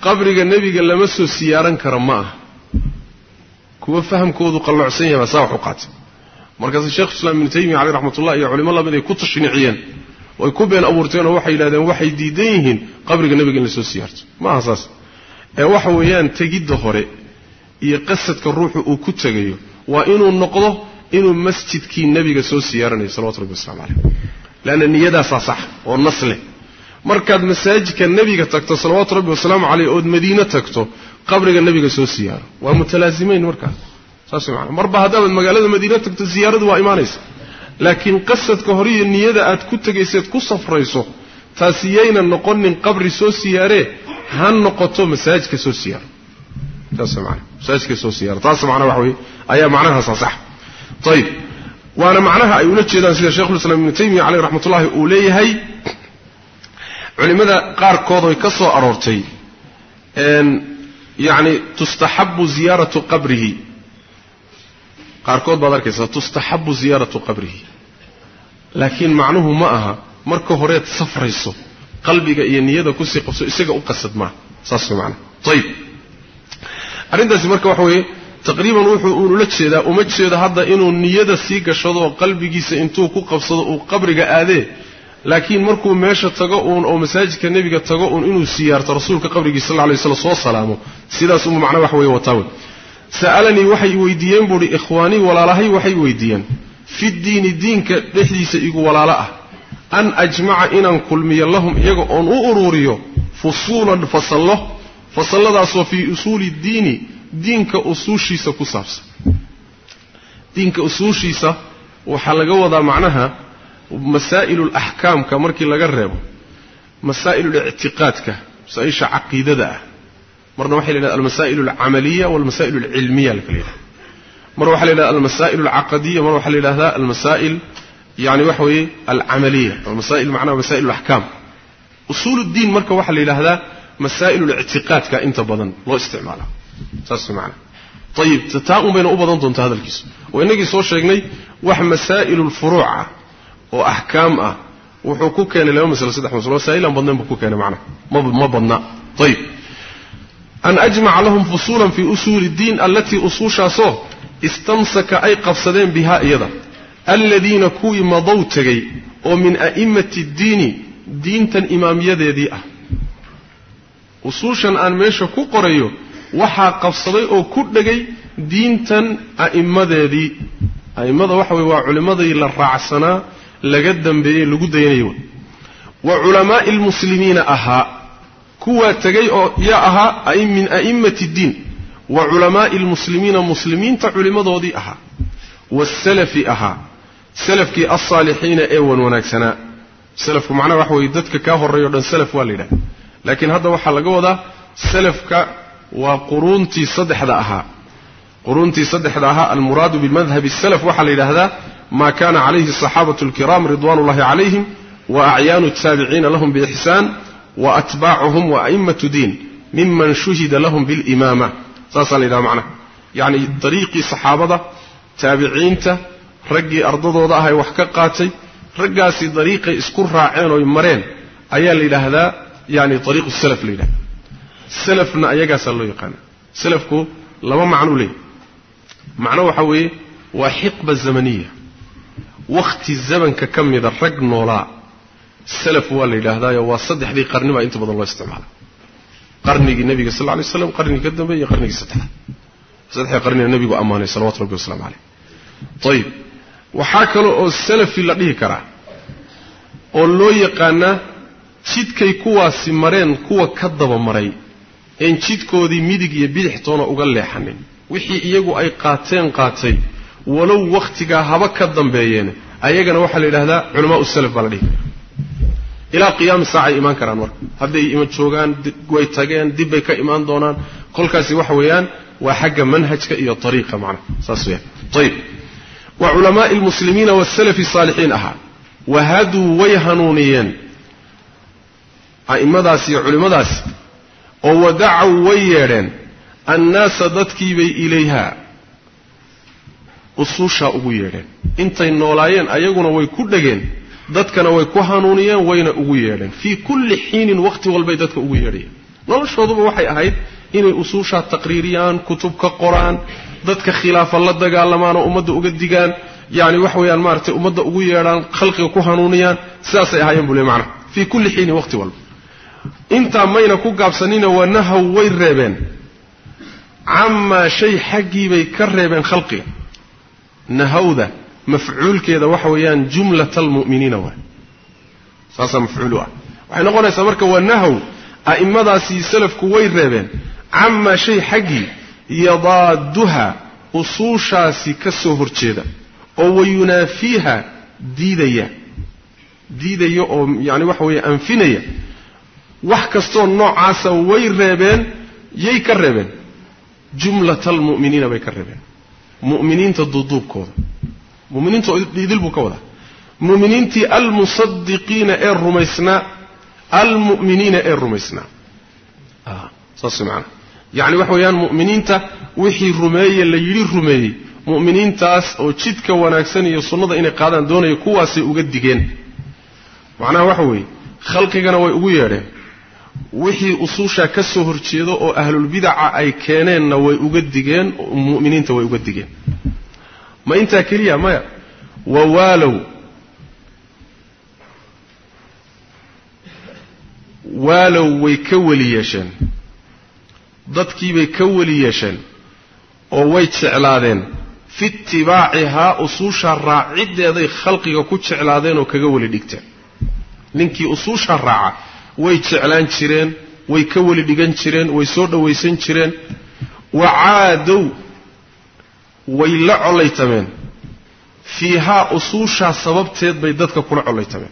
qabriga nebiga lama soo siyaaran kara ma aha kuwa fahamkoodu qalloocsan yahay baa saa wax u qaatay. Markaase sheekhu islaam ibnu taymiya caleyh raxmatullah iyo culimo la mid ay ku tashniiciyeen oy ku been abuurteen oo waxay yidhahdeen waxay diidan yihiin qabriga nebiga in la soo siyaarto. Ma saas. Ee waxa weeyaan tegidda hore iyo qasadka ruuxu uu ku tegayo waa inuu noqdo inuu masjidkii nebiga soo siyaaranayo salawatu rabbi waslamu caleyh leanna niyadaasaa sax oo nas leh. Markaad masaajidka nebiga tagto salawaatu rabbi wasalaamu caleyh ood madiine tagto qabriga nebiga soo siyaaro. Waa mutalaazimayn markaas saas way maanaa marba haddaabad magaalada madiine tagto siyaaradu waa imaanaysa. Laakiin qasadka hore iyo niyada aad ku tegayseed ku safrayso taasi yayna noqonin qabri soo siyaaree ha noqoto masaajidka soo siyaaro. Saas way maanaa masaajidka soo siyaaro. Taas macnaa waxa weye ayaa macnahaasa sax ayib waana macnaha ay ula jeedaan sida shekhulislaam ibnu taymiya caleyh raxmatullahi uu leeyahay. Culimmada qaarkood oy ka soo aroortay yacni tustaxabu ziyaaratu qabrihi. Qaarkood baad arkaysaa tustaxabu ziyaaratu qabrihi. Laakiin macnuhu ma aha marka horeed safrayso qalbiga iyo niyada ku sii qabso isaga u qasad maa saas way macnaha ayib arrintaasi marka waxa weeye taqriiban wuxuu uunula jeedaa uma jeedo hadda inuu niyada sii gashado oo qalbigiisa intuu ku qabsado uu qabriga aadee laakiin markuu meesha tago uun oo masaajidka nebiga tago uun inuu siyaarto rasuulka qabrigiisa sal lay slam soo salaamo. Sidaas uma macna wax wey sa'alanii waxay weydiiyeen buuhi ikhwaanii walaalahay waxay weydiiyeen. Fi ddiini diinka dhexdiisa igu walaalo ah. An ajmaca inaan kulmiyo lahum iyaga oon u uruuriyo fusuulan fasallo. Fasalladaasoo fii usuuli ddiini diinka usuushiisa ku saabsan. Diinka usuushiisa waxaa laga wadaa macnaha masaa'ilu alaxkaamka markii laga reebo masaa'ilulictiqaadka masaa-isha caqiidada ah. Marna waxa la yidhahda almasaa'il alcamaliya walmasaa'il alcilmiya la yidhahda mar waxaa la yidhahda almasaa'il alcaqadiya mar waxaa la yidhahdaa almasaa'il yani waxa weeye alcamaliya almasaa'il macnaha masaa'il alaxkaam usuul marka waxaa la yidhahdaa masaa'il lictiqaadka inta badan loo isticmaala saas macana ayib taa un bayna u badan doontaa hadalkiisu. Oo innagii soo sheegnay wax masaa'ilu lfuruuc ah oo axkaam ah wuxuu ku keenay laba maslo saddex maslo masaa'ilan badnayn buu ku keenay macnaha ma badna. Ayib an ajmaca lahum fusuulan fii usuuli ddiin allatii usuushaasoo istamsaka ay qabsadeen bihaa iyada. Aladiina kuwii madow tegay oo min a'immati ddiini diintan imaamyadeedii ah. Usuushan aan meesha ku qorayo waxaa qabsaday oo ku dhegay diintan a'immadeedii. A'immada waxa weye waa culimmadii la raacsanaa laga dambeeyey lagu dayanayo wa culamaa'i almuslimiina ahaa kuwaa tegay oo yaa ahaa min a'immati ddiin wa culamaa'i almuslimiina muslimiinta culimmadoodii ahaa. Waasalafi ahaa salafkii alsaalixiina ee wan wanaagsanaa salafku macnaha waxa weye dadka kaa horreeyo o dhan salaf waa la yidhahda laakiin hadda waxaa laga wadaa salafka waa quruuntii saddexda ahaa. Quruuntii saddexda ahaa almuraadu bimadhabi salaf waxaa la yidhaahdaa maa kaana calayhi asaxaabatu alkiraam ridwan ullahi calayhim wa acyaanu taabiciina lahum biixsaan wa atbaacuhum wa a'immatu diin miman shuhida lahum bilimaama saasaa la yidhaha macnaha yacni dariiqii saxaabada taabiciinta raggii ardadooda ahay wax ka qaatay raggaasi dariiqay isku raaceen oy mareen ayaa la yidhaahdaa yani ariiqu salaf la yidhahda salafna ayagaasaa loo yaqaana salafku laba macnuu leeyahy macno waxaa weeye waa xiqba zamaniya wakhti zamanka ka mida rag noolaa salaf waa la yidhaahdaayo waa saddexdii qarni baa inta badan loo isticmaala qarnigii nebiga sal lay slam qarnigii ka dambeey iyo qarnigii saddexaad. Saddexdii qarniga nebigu ammaanay salawatu rabbi waslamu caleyh ayib waxaa kale oo salafi la dhihi karaa oo loo yaqaanaa jidkay kuwaasi mareen kuwa ka daba maray een jidkoodii midig iyo bidix toona uga leexanin. Wixii iyagu ay qaateen qaatay walow wakhtigaa haba ka dambeeyeen ayagana waxaa la yidhahdaa culamaau salaf baa la dhihi karaa. Ilaa qiyaami saacay imaan karaan marka. Hadday ima joogaan way tageen dibbay ka imaan doonaan. Kolkaasi waxa weeyaan waa xagga manhajka iyo ariiqa macnaha saas weyaan ayib wa culamaai almuslimiina wasalafi saalixiin ahaa wahaduu way hanuuniyeen. A'immadaasi iyo culimmadaasi oo wadacaw way yeedheen annaasa dadkiibay ilayhaa usuushaa ugu yeedheen. Intay noolaayeen ayaguna way ku dhegeen. Dadkana way ku hanuuniyeen wayna ugu yeedheen. Fii kulli xiinin wakhti walbay dadka ugu yeedhayeen. Noloshooduba waxay ahayd inay usuushaa taqriiriyaan kutub ka qoraan dadka khilaafa la dagaalamaan oo ummadda uga digaan. Yani waxa weeyaan maaratay ummadda ugu yeedhaan khalqiga ku hanuuniyaan. Sidaasay ahaayeen buu le macnaha fii kulli xiinin wakhti walba. Intaa mayna ku gaabsanina wanahaw way reebeen. Camaa shay xaggiibay ka reebeen khalqiga nahawda mafcuulkeeda waxa weeyaan jumlata almu'miniina waay. Saasaa mafcuul u ah. Waxay noqonaysaa marka wanahaw a'immadaasi salafku way reebeen camaa shay xaggii yadaaduha usuushaasi ka soo horjeeda oo wayunaafiiha diidaya. Diidaya oo yani waxa weeye anfinaya. Wax kastoo noocaasa way reebeen yay ka reebeen. Jumlata almu'miniina bay ka reebeen mu'miniinta duuduubkooda. Muminiinta idil buu ka wadaa. Mu'miniintii almusadiqiina ee rumaysnaa almu'miniina ee rumaysnaa. Saas macanaa yacni waxa weeyaan mu'miniinta wixii rumeeye la yidhi rumeeyey mu'miniintaas oo jidka wanaagsan iyo sunnada inay qaadaan doonaya kuwaasay uga digeen. Macnaha waxa weeye khalqigana way ugu yeedheen wixii usuushaa ka soo horjeedo oo ahlulbidaca ay keeneenna way uga digeen mu'miniinta way uga digeen. Ma intaa keliya maya? Wawaalow waalow way ka weli yeesheen. Dadkiibay ka weli yeesheen oo way jeclaadeen. Fi itibaacihaa usuusha raaciddeeday khalqiga ku jeclaadeen oo kaga weli dhigteen. Ninkii usuusha raaca way jeclaan jireen way ka weli dhigan jireen way soo dhowaysan jireen. Wacaadow way la collaytameen. Fiihaa usuushaa sababteed bay dadka kula collaytameen.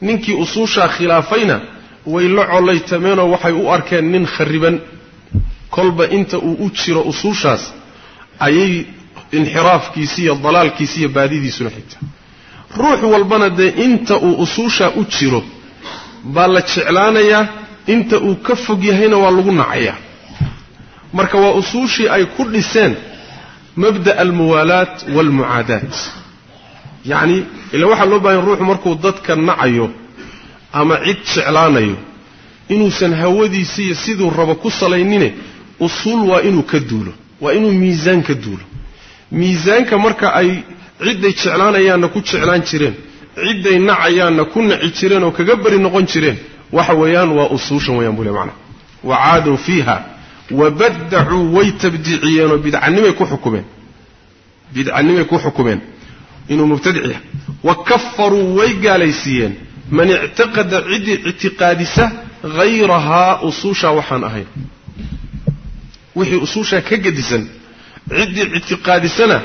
Ninkii usuushaa khilaafayna way la collaytameenoo waxay u arkeen nin khariban. Kolba inta uu u jiro usuushaas ayay inxiraafkiisi iyo dalaalkiisi iyo baadidiisuna xigta. Ruux walbana dee inta uu usuushaa u jiro baa la jeclaanayaa inta uu ka fog yahayna waa lagu nacayaa marka waa usuushii ay ku dhiseen mabda'a almuwaalaat waalmucaadaat yacni ila waxaa loo baahanya ruuxu markuu dadka nacayo ama cid jeclaanayo inuusan hawadiisi iyo siduu rabo ku salaynine usuul waa inuu ka duulo waa inuu miisaan ka duulo. Miisaanka marka ay cidday jeclaanayaanna ku jeclaan jireen cidday nacayaanna ku naci jireen oo kaga beri noqon jireen waxa weeyaan waa usuushan weyaan buu le macnaa. Wacaadow fiiha wabaddacuu way tabdiiciyeenoo bidcanimay ku xukumeen bidcanimay ku xukumeen inuu mubtadic yahay. Wa kafaruu way gaalaysiiyeen. Man ictaqada ciddii ictiqaadisa hayrahaa usuushaa waxaan ahayn wixii usuushaa ka gedisan ciddii ictiqaadisana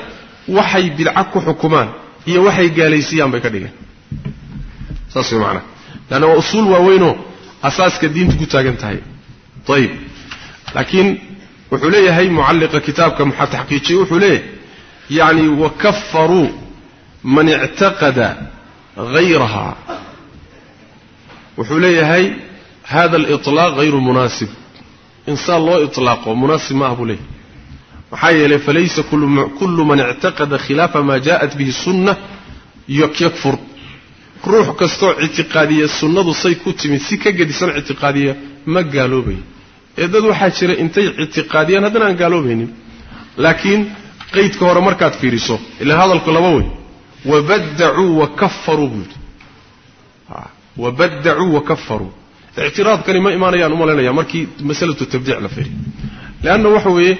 waxay bidca ku xukumaan iyo waxay gaalaysiiyaan bay ka dhigeen. Saas way macnaa leanna waa usuul waaweynoo asaaska diintu ku taagan tahay. Ayib laakiin wuxuu leeyahay mucalliqa kitaabka taxqiijiye wuxuu leeyahay yacni wakafaruu man ictaqada hayraha wuxuu leeyahay hada aliطlaaq hayru munaasib. Insaan loo iطlaaqo munaasib ma ah buu leeyahay maxaa yeelay falaysa kullu man ictaqada khilaafa maa jaءat bihi sunna yakfur. Ruux kastoo ictiqaadiya sunnadu say ku timid si ka gedisan ictiqaadiya ma gaaloobayo ee dad waxaa jira intay ictiqaadiyaan haddana aan gaaloobaynin. Laakiin qaydka hore markaad fiiriso ilaan hadalku laba wey wabaddacuu wa kafaruu buu yidhi. Wabaddacuu wa kafaruu ictiraadkani ma imaanayaan u malaynaya markii masalatu tabdiic la fiiriyo leanna waxa weeye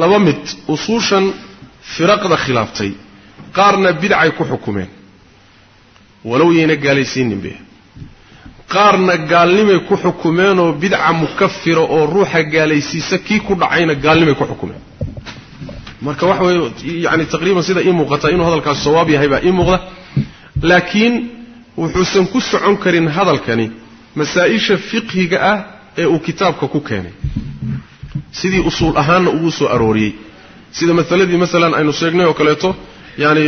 laba mid usuushan firaqda khilaaftay qaarna bidcay ku xukumeen. Walow yayna gaalaysiininbe qaarna gaalnimay ku xukumeenoo bidca mukafira oo ruuxa gaalaysiisa kii ku dhacayna gaalnimay ku xukumeen. Marka waxa weye yani taqriiban sida ii muuqata inuu hadalkaas sawaab yahay baa ii muuqda. Laakiin wuxuusan ku socon karin hadalkani masaa-isha fiqhiga ah ee uu kitaabka ku keenay sidii usuul ahaanna ugu soo arooriyey. Sida maaladii masalan aynu sheegnay oo kaleeto yani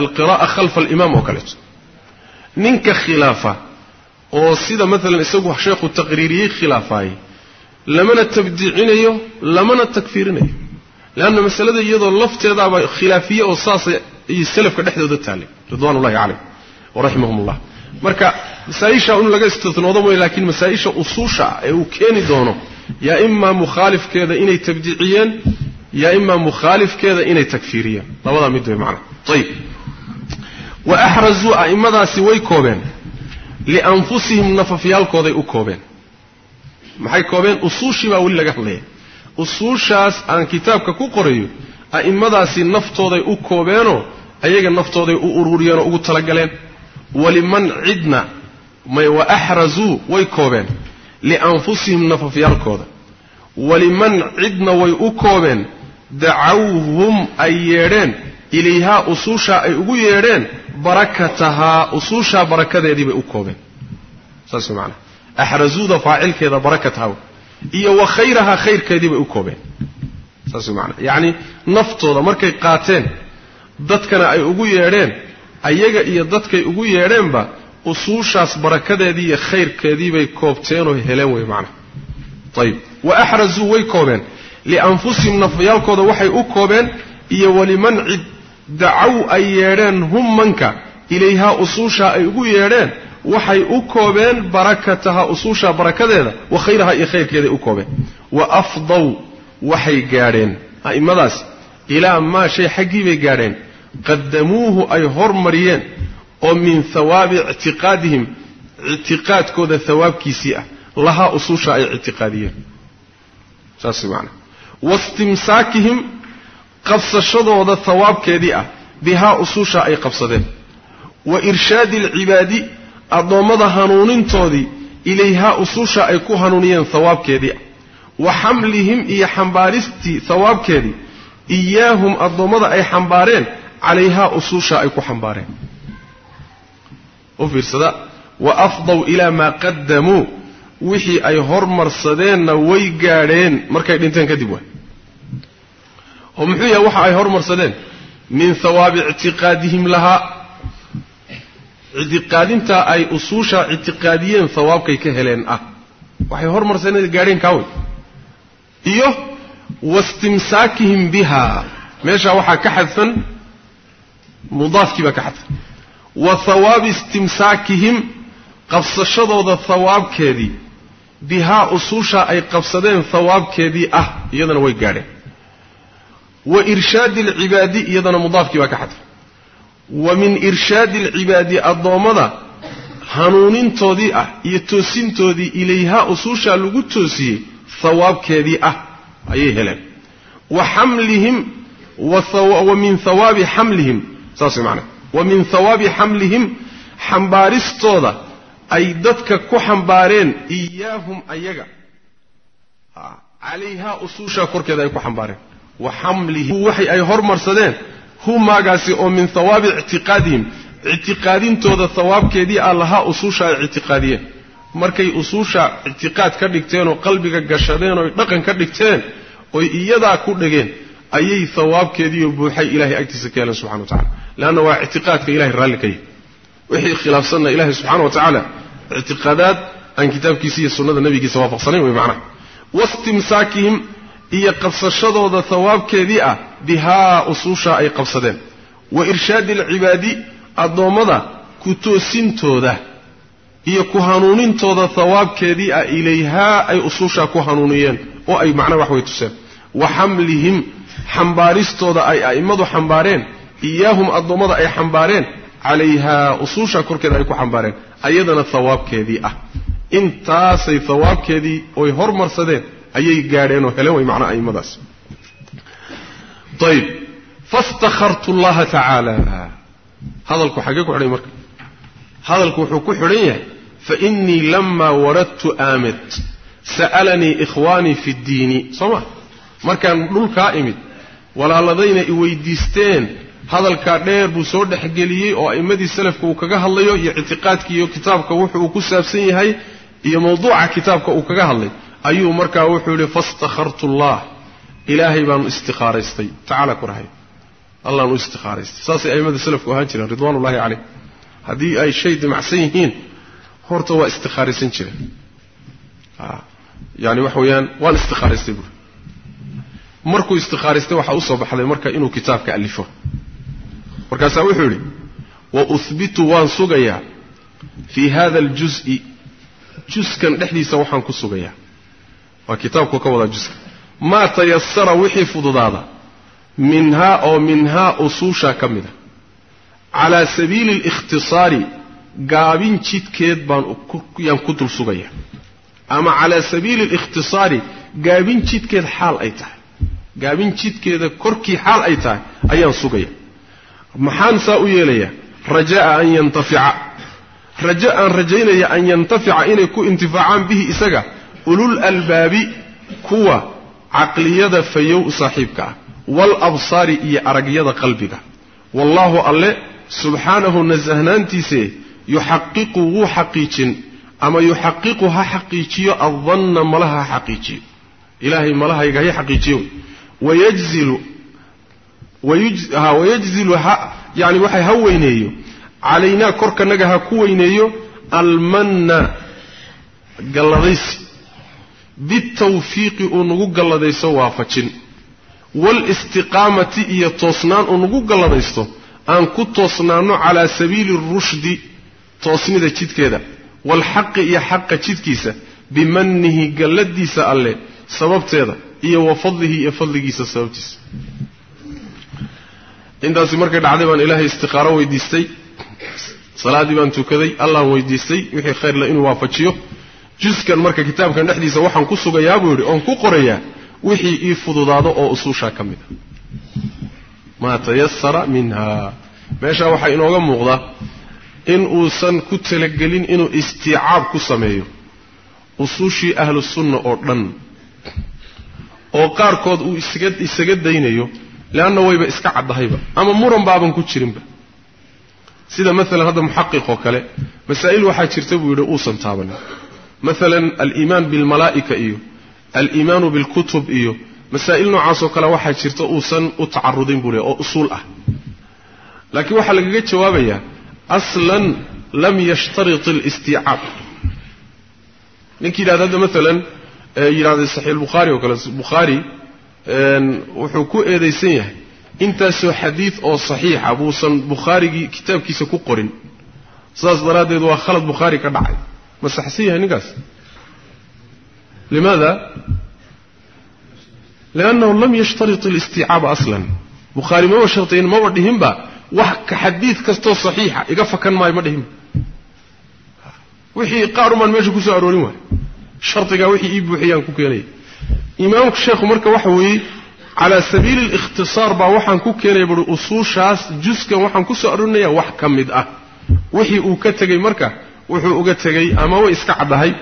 alqira'a khalfa alimaam oo kaleeto. Ninka khilaafa oo sida maalan isagu sheekhu taqriiriyey khilaafaayey lamana tabdiicinayo lamana takfiirinayo. Leanna masalada iyadoo lafteedaaba khilaafiye oo saasa iyo salafka dhexdooda taallay ridwan ullahi calayh waraximahum ullah marka masaa-isha un laga istinoodo mooye laakiin masaa-isha usuusha ah ee uu keeni doono yaa imaa mukhaalifkeeda inay tabdiiciyeen yaa imaa mukhaalifkeeda inay takfiiriyeen. Labadaa mid way macana ayib wa axrazuu a'immadaasi way koobeen. Lianfusihim nafafyaalkooday u koobeen. Maxay koobeen? Usuushii baa weli laga hadlaya. Usuushaas aan kitaabka ku qorayo a'immadaasi naftooday u koobeenoo ayaga naftooday u ururiyeen oo ugu talagaleen. Waliman cidna wa axrazuu way koobeen lianfusihim nafafyaalkooda. Waliman cidna way u koobeen dacawhum ay yeedheen ilayhaa usuushaa ay ugu yeedheen barakatahaa usuushaa barakadeedii bay u koobeen. Saas way macanaha axrazuuda faacilkeeda barakataha iyo wa khayrahaa khayrkeedii bay u koobeen. Saas macanaha yacni naftooda markay qaateen dadkana ay ugu yeedheen ayaga iyo dadkay ugu yeedheenba usuushaas barakadeedii iyo khayrkeedii bay koobteenoo heleen wey macnaha ayib wa axrazuu way koobeen. Lianfusihim nafyaalkooda waxay u koobeen iyo waliman cid dacaw ay yeedheen hum manka ilayhaa usuushaa ay ugu yeedheen waxay u koobeen barakataha usuushaa barakadeeda wa khayraha iyo khayrkeeday u koobeen. Wa afdaw waxay gaadheen. A'immadaas ilaa maa shay xaggii bay gaadheen. Qadamuuhu ay hormariyeen oo min hawaabi ictiqaadihim ictiqaadkooda hawaabkiisii ah lahaa usuusha ay ictiqaadiyeen saas maanaa waistimsaakihim qabsashadooda hawaabkeedii ah bihaa usuusha ay qabsadeen. Wa irshaadi alcibaadi addoommada hanuunintoodii ilayhaa usuusha ay ku hanuuniyeen hawaabkeedii ah. Wa xamlihim iyo xambaaristii hawaabkeedii iyaahum addoommada ay xambaareen calayhaa usuusha ay ku xambaareen u fiirsada wa afdaw ilaa maa qaddamuu wixii ay hormarsadeenna way gaadheen markay dhinteen kadib waay. Oo muxuu yahay waxa ay hormarsadeen? Min hawaabi ictiqaadihim lahaa ictiqaadintaa ay usuusha ictiqaadiyeen hawaabkay ka heleen ah. Waxay hormarsadeen gaadheen kaawey iyo waistimsaakihim biha meeshaa waxaa ka xadfan mudaafkii baa ka xadfan wa hawaabi istimsaakihim qabsashadooda hawaabkeedii bihaa usuusha ay qabsadeen hawaabkeedii ah iyadana way gaadheen. Wa irshaadi alcibaadi iyadana mudaafkii baa ka xadfan wa min irshaadi alcibaadi addoommada hanuunintoodii ah iyo toosintoodii ilayhaa usuushaa lagu toosiyey hawaabkeedii ah ayay heleen. Wa xamlihim wa min hawaabi xamlihim saas way macnaa wa min hawaabi xamlihim xambaaristooda ay dadka ku xambaareen iyaahum ayaga. Calayhaa usuushaa korkeeda ay ku xambaareen. Wa xamlihim waxay ay hormarsadeen humaagaasi oo min hawaabi ictiqaadihim. Ictiqaadintooda hawaabkeedii ah lahaa usuusha ay ictiqaadiyeen. Markay usuusha ictiqaad ka dhigteen oo qalbiga gashadeen oo dhaqan ka dhigteen oy iyadaa ku dhegeen ayay hawaabkeediioo buuxay ilahay agtiisa ka heleen subxana wa tacala leanna waa ictiqaadka ilahay raalli ka yahy wixii khilaafsanna ilahay subxana wa tacaala ictiqaadaad aan kitaabkiisa iyo sunnada nabigiisa waafaqsanayn wey macnaha waistimsaakihim iyo qabsashadooda hawaabkeedii ah bihaa usuusha ay qabsadeen wa irshaadi alcibaadi addoommada ku toosintooda iyo ku hanuunintooda hawaabkeedii ah ilayhaa ay usuushaa ku hanuuniyeen oo ay macnaha wax way tuseen wa xamlihim xambaaristooda ay a'immadu xambaareen iyaahum addoommada ay xambaareen calayhaa usuusha korkeeda ay ku xambaareen ayadana hawaabkeedii ah. Intaasay hawaabkeedii oy hormarsadeen ayay gaadheen oo heleen way macnaa a'immadaas. Ayib fastakhartu llaha tacaala hadalku xaggee ku xidhay marka. Hadalku wuxuu ku xidhan yahay fainii lamaa waradtu aamid sa'alanii ikhwaanii fi ddiini. Soo ma? Markaan dhulkaa imid walaaladayna i weydiisteen hadalkaa dheer buu soo dhexgeliyey oo a'immadii salafka uu kaga hadlayo iyo ictiqaadkii iyo kitaabka wuxu uu ku saabsan yahay iyo mawduuca kitaabka uu kaga hadlay. Ayuu markaa wuxuu yidhi fastakhartu allah ilaahay baanu istikhaaraystay tacaala ku rahay. Allaanu istikhaaraystay saasay a'immada salafku ahaan jireen ridwaanullahi caleyh haddii ay shay dimacsan yihiin horta waa istikhaaraysan jireen. Yani waxa weeyaan waan istikhaaraystay buuri markuu istikhaaraystay waxaa u soo baxday marka inuu kitaabka alifo markaasaa wuxuu yidhi wa uhbitu waan sugayaa. Fii hada aljuzi juskan dhexdiisa waxaan ku sugayaa. Waa kitaabku ka wadaa juska maa tayasara wixii fududaada minhaa oo minhaa usuusha ka mid a calaa sabiili alikhtisaari gaabin jidkeed baan yaan ku dul sugaya ama calaa sabiili alikhtisaari gaabin jidkeed xaal ay tahay. Gaabin jidkeeda korkii xaal ay tahay ayaan sugaya maxaan saa u yeelayaa? Rajaa an yantafica. Raja aan rajaynaya an yantafica inay ku intifaacaan bihi isaga ulul albaabi kuwa caqliyada fayow saaxiibka ah wal absaari iyo aragyada qalbiga. Wallaahu alle subxaanahu nasahnaantiise yuxaqiqu wuu xaqiijin ama yuxaqiqu ha xaqiijiyo addanna malaha ha xaqiijiyo. Ilaahay malahayga ha xaqiijiyo. Wayajzilu wayajzilu yani waxay ha weyneeyo. Calaynaa korkanaga ha ku weyneeyo almanna galladaysi. Bitawfiiqi uu nagu galladayso waafajin. Waalistiqaamati iyo toosnaan uu nagu galladaysto aan ku toosnaanno calaa sabiili rushdi toosnida jidkeeda. Waalxaqi iyo xaqa jidkiisa bimannihi galladiisa alle sababteeda iyo wa fadlihi iyo fadligiisa sababtiisa intaasi markay dhacday baan ilaahay istiqaaro weydiistay salaaddii baan tukaday allahan weydiistay wixii khayrle inuu waafajiyo. Juskan marka kitaabkan dhexdiisa waxaan ku sugayaa buu yidhi oon ku qorayaa wixii ii fududaado oo usuushaa ka mid a maa tayasara minha. Meeshaa waxaa inooga muuqda in uusan ku talagelin inuu istiicaab ku sameeyo usuushii ahlu sunna oo dhan oo qaarkood uu isaga daynayo leanna wayba iska caddahayba ama muran baaban ku jirinba sida maalan hadda muxaqiq oo kale masaa'il waxaa jirta buu yidhi uusan taabanin maalan aliimaan bilmalaa'ika iyo aliimaanu bilkutub iyo masaa'il noocaasoo kale waxaa jirta uusan u tacarudin buu leey oo usuul ah laakiin waxaa lagaga jawaabayaa aslan lam yashtarit alistiicaab ninkii yidhahda hadda maalan yidhahday saxiix bukhaari oo kale bukhaari wuxuu ku eedaysan yahay intaasoo xadiid oo saxiixa buusan bukhaarigii kitaabkiisa ku qorin. Sidaas daraaddeed waa khalad bukhaari ka dhacay. Ma saxsan yahay ninkaas? Limaada? Liannahu lam yashtarit alistiicaaba aslan. Bukhaari maba shartayn maba dhihinba wax xadiid kastoo saxiixa iga fakan maayo ma dhihinba wixii qaarumaan meesha ku soo aroorin waay. Shardigaa wixii ii buuxiyaan ku keenaya imaamku sheekhu marka waxa weeye calaa sabiili alikhtisaar baa waxaan ku keenaya buui usuushaas juskan waxaan ku soo arorinaya wax ka mid ah. Wixii uu ka tegey marka wuxuu uga tegey ama way iska caddahay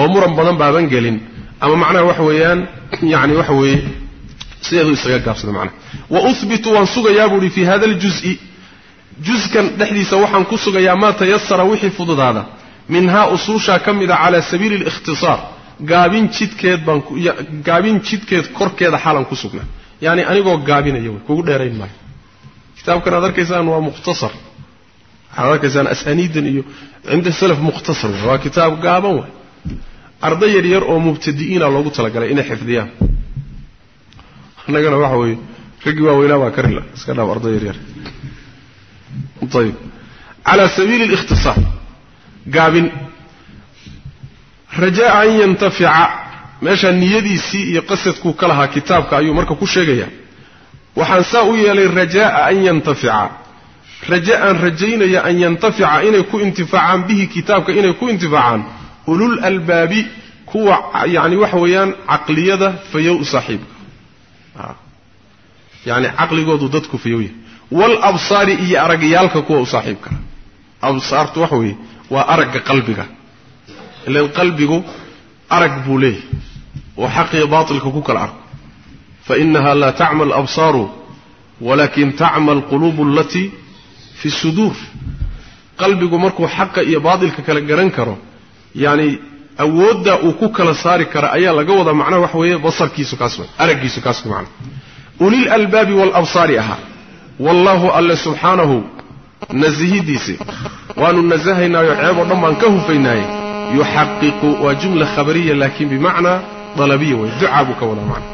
oo muran badan baaban gelin. Ama macnaha waxa weeyaan yani waxa weeye sideedu isaga gaabsada macnaha. Wa uhbitu waan sugayaa buuhi fii hada aljuzi juskan dhexdiisa waxaan ku sugayaa maa tayasara wixii fududaada. Minhaa usuushaa ka mida calaa sabiili alikhtisaar gaabin jidkeed baan gaabin jidkeed korkeeda xaalan ku sugnaa. Yaani anigoo gaabinaya wey kugu dheerayn maayo. Kitaabkan aad arkaysaan waa mukhtasar. Waxaad arkaysaan asaniidan iyo cinda salaf mukhtasar wey waa kitaab gaaban wey. Arday yar yar oo mubtadi'iina loogu talagalay inay xifdiyaan. Annagana waxa weeye raggii waaweynaa baa karila iska dhaaf arday yar yar. Ayib. Calaa sabiili alikhtisaar. Gaabin rajaa an yantafica. Meeshaa niyadiisii iyo qasadkuu ka lahaa kitaabka ayuu marka ku sheegayaa. Waxaan saa u yeelay rajaa'a an yantafica. Raja aan rajaynaya an yantafica inay ku intifaacaan bihi kitaabka inay ku intifaacaan. Ulul albaabi kuwa yani waxa weeyaan caqliyada fayow saaxiibka yani caqligoodu dadku fayow yahay. Waalabsaari iyo aragyaalka kuwa u saaxiibka. Absaartu waxa weeye waa aragga qalbiga ilan qalbigu arag buu leeyahy oo xaqiyo baatilka ku kala arko. Fa inaha laa tacma alabsaaru walakin tacma alquluubu alatii fi suduur. Qalbigu markuu xaqa iyo baatilka kala garan karo yacni awooddaa uu ku kala saari kara ayaa laga wadaa macnaha waxa weeye basarkiisu kaas araggiisu kaas way macnaha ulil albaabi waalabsaari ahaa wallaahu alle subxaanahu nasihidiisi waanu nasahaynaayo ceeb oo dhan baan ka hufaynaaye yuxaqiqu waa jumla khabariya laakiin bimacnaa dalabiya wey ducaa buu ka wadaa macna.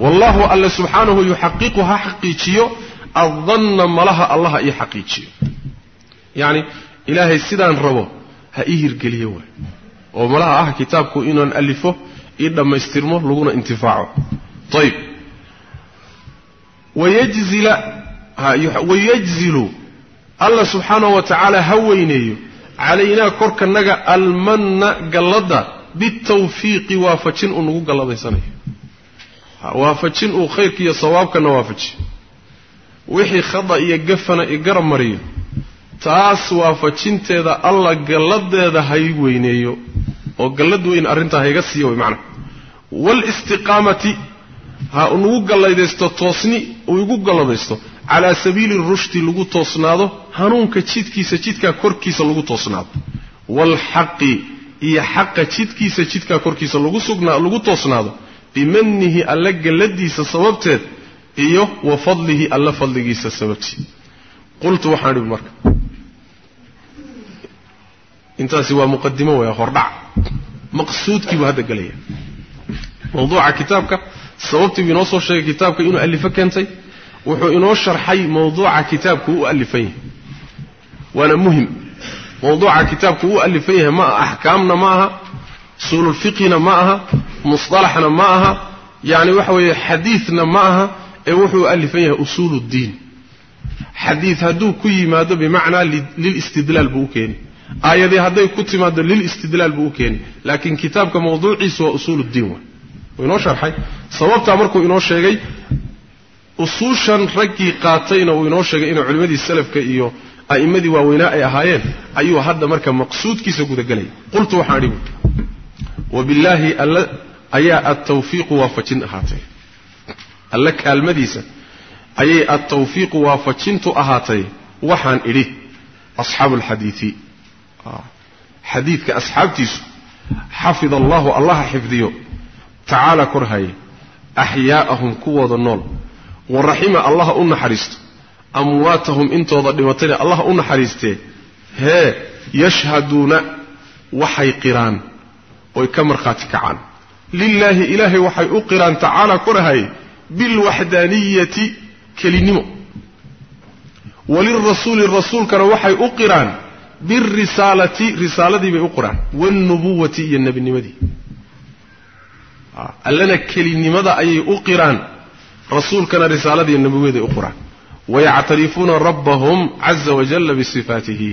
Wallaahu alle subxaanahu yuxaqiqu ha xaqiijiyo addanna malaha allaha ii xaqiijiyo. Yacni ilaahay sidaan rabo ha ii hirgeliyo waay oo malaha ah kitaabku inaan alifo ii dhammaystirmo laguna intifaaco. Ayib wayajzilu alla subxaanahu wa tacaala ha weyneeyo calaynaa korkanaga almanna galladda bitawfiiqi waafajin uu nagu galladaysanayo. Waafajin uu khayrka iyo sawaabkana waafajiyo wixii khada iyo gafana i garab mariyo taas waafajinteeda alla galladeeda hay weyneeyo oo gallad weyn arrintaa hayga siiyo way macnaha waalistiqaamati ha nagu galladaysto toosni uu igu galladaysto calaa sabiili rushdi lagu toosnaado hanuunka jidkiisa jidkaa korkiisa lagu toosnaado. Waalxaqi iyo xaqa jidkiisa jidkaa korkiisa lagu toosnaado. Bimanihi alla galladiisa sababteed iyo wa fadlihi alla fadligiisa sababteed qultu waxaan idhi marka intaasi waa muqadimo weya hordhac. Maqsuudkii buu hadda gelaya mawduuca kitaabka sababtii buu inoo soo sheegay kitaabka inuu alifo keentay wuxuu inoo sharxay mawduuca kitaabku u alifan yahay. Waana muhiim. Mawduuca kitaabku u alifan yahay ma aha axkaamna ma aha usululfiqina ma aha musalaxna ma aha yani waxa weeye xadiidna ma aha ee wuxuu u alifan yahay usuul اddiin xadii hadduu ku yimaado bimacnaa lilistidlaal buu u keeni aayadii hadday ku timaado lilistidlaal buu u keeni laakiin kitaabka mawduuciisu waa usuul اddiin inoo haray sababtaa markuu inoo sheegay usuushan raggii qaatayna uu inoo sheegay inay culimmadii salafka iyo a'immadii waaweynaa ay ahaayeen ayuu hadda marka maqsuudkiisa gudagelaya qultu waxaan idhi wabillaahi alla ayaa altawfiiqu waafajin ahaatay. Alle kaalmadiisa ayay altawfiiqu waafajintu ahaatay. Waxaan idhi asxaabu alxadiidi xadiidka asxaabtiisu xafid allahu allaha xifdiyo tacaala korhaye axyaa'ahum kuwooda nool wa raxima allaha u naxariisto. Amwaatahum intooda dhimatayna allaha u naxariistee. Hee yashhaduuna waxay qiraan oy ka markhaati kacaan. Lilaahi ilaahay waxay u qiraan tacaala korahaye bilwaxdaaniyati kelinimo. Walirasuuli rasuulkana waxay u qiraan birisaalati risaaladii bay u qiraan. Waalnubuwati iyo nebinimadii allana kelinimada ayay u qiraan rasuulkana risaaladii iyo nebiyaday u qiraan wayactarifuuna rabbahum caza wajalla bisifaatihi.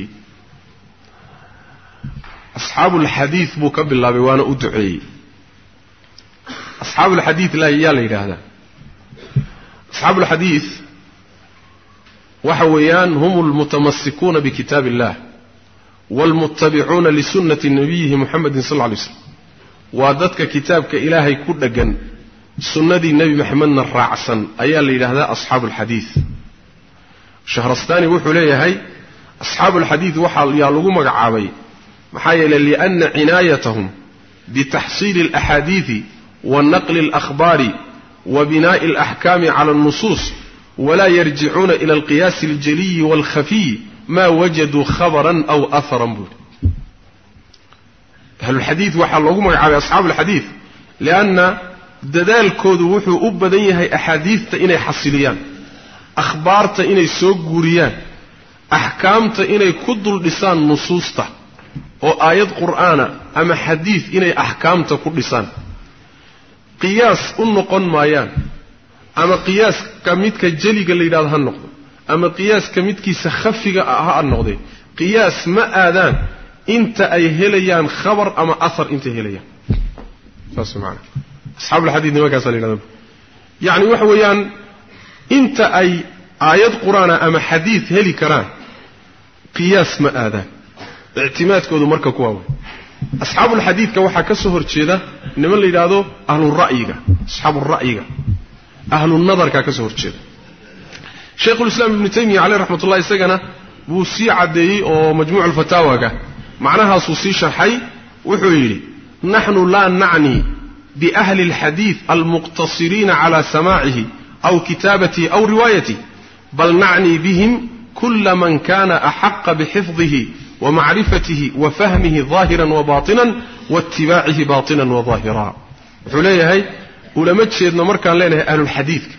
Asxaabu alxadiid buu ka bilaabay waana u duceeyey. Asxaabu alxadiid la yaa la yidhaahdaa. Asxaabu alxadiid waxa weeyaan hum almutamasikuuna bikitaab illah waalmuttabicuuna lisunnati nabiyihi muxamedin sal lla slam waa dadka kitaabka ilaahay ku dheggan sunnadii nebi maxamedna raacsan ayaa la yidhaahdaa asxaabu alxadiid shahrastani wuxuu leeyahay asxaabu alxadiid waxaa yaa lagu magacaabay maxaa yeeley lianna cinaayatahum bitaxsiili alaxaadiidi wa naqli alakhbaari wa binaa'i alaxkaami cala alnusuus walaa yarjicuuna ila alqiyaasi aljaliyi waalkhafiy maa wajaduu khabaran aw aharan buuri. Ahlulxadiid waxaa loogu magacaabay asxaabu lianna dadaalkoodu wuxuu u badan yahay axaadiidta inay xasiliyaan akhbaarta inay soo guuriyaan axkaamta inay ku dul dhisaan nusuusta oo aayad qur'aana ama xadiid inay axkaamta ku dhisaan. Qiyaas u noqon maayaan ama qiyaaska midka jeliga la yidhahdo ha noqdo ama qiyaaska midkiisa khafiga ha noqdee qiyaas ma aadaan inta ay helayaan khabar ama ahar intay helayaan. Saas maana asxaabulxadiid nimankaasa la yidhahda yacni waxa weeyaan inta ay aayad qur'aana ama xadiid heli karaan qiyaas ma aadaan ictimaadkoodu marka kuwaa wey asxaabulxadiidka waxaa ka soo horjeeda niman la yidhaahdo ahlura'yiga asxaabura'yiga ahlunadarkaa ka soo horjeeda. Shaykhulislaam ibnu taymiya caleyh raxmat ullah isagana wuu sii caddeeyey oo majmuucu alfataawaga macnahaasuu sii sharxay wuxuu yidhi naxnu laa nacni biahli alxadiid almuqtasiriina cala samaacihi aw kitaabatihi aw riwaayatihi bal nacni bihim kula man kana axaqa bixifdihi wamacrifatihi wa fahmihi daahiran wa baatinan waitibaacihi baatinan wa daahira wuxuu leeyahay ulama jeedno markaan leenahay ahlulxadiidka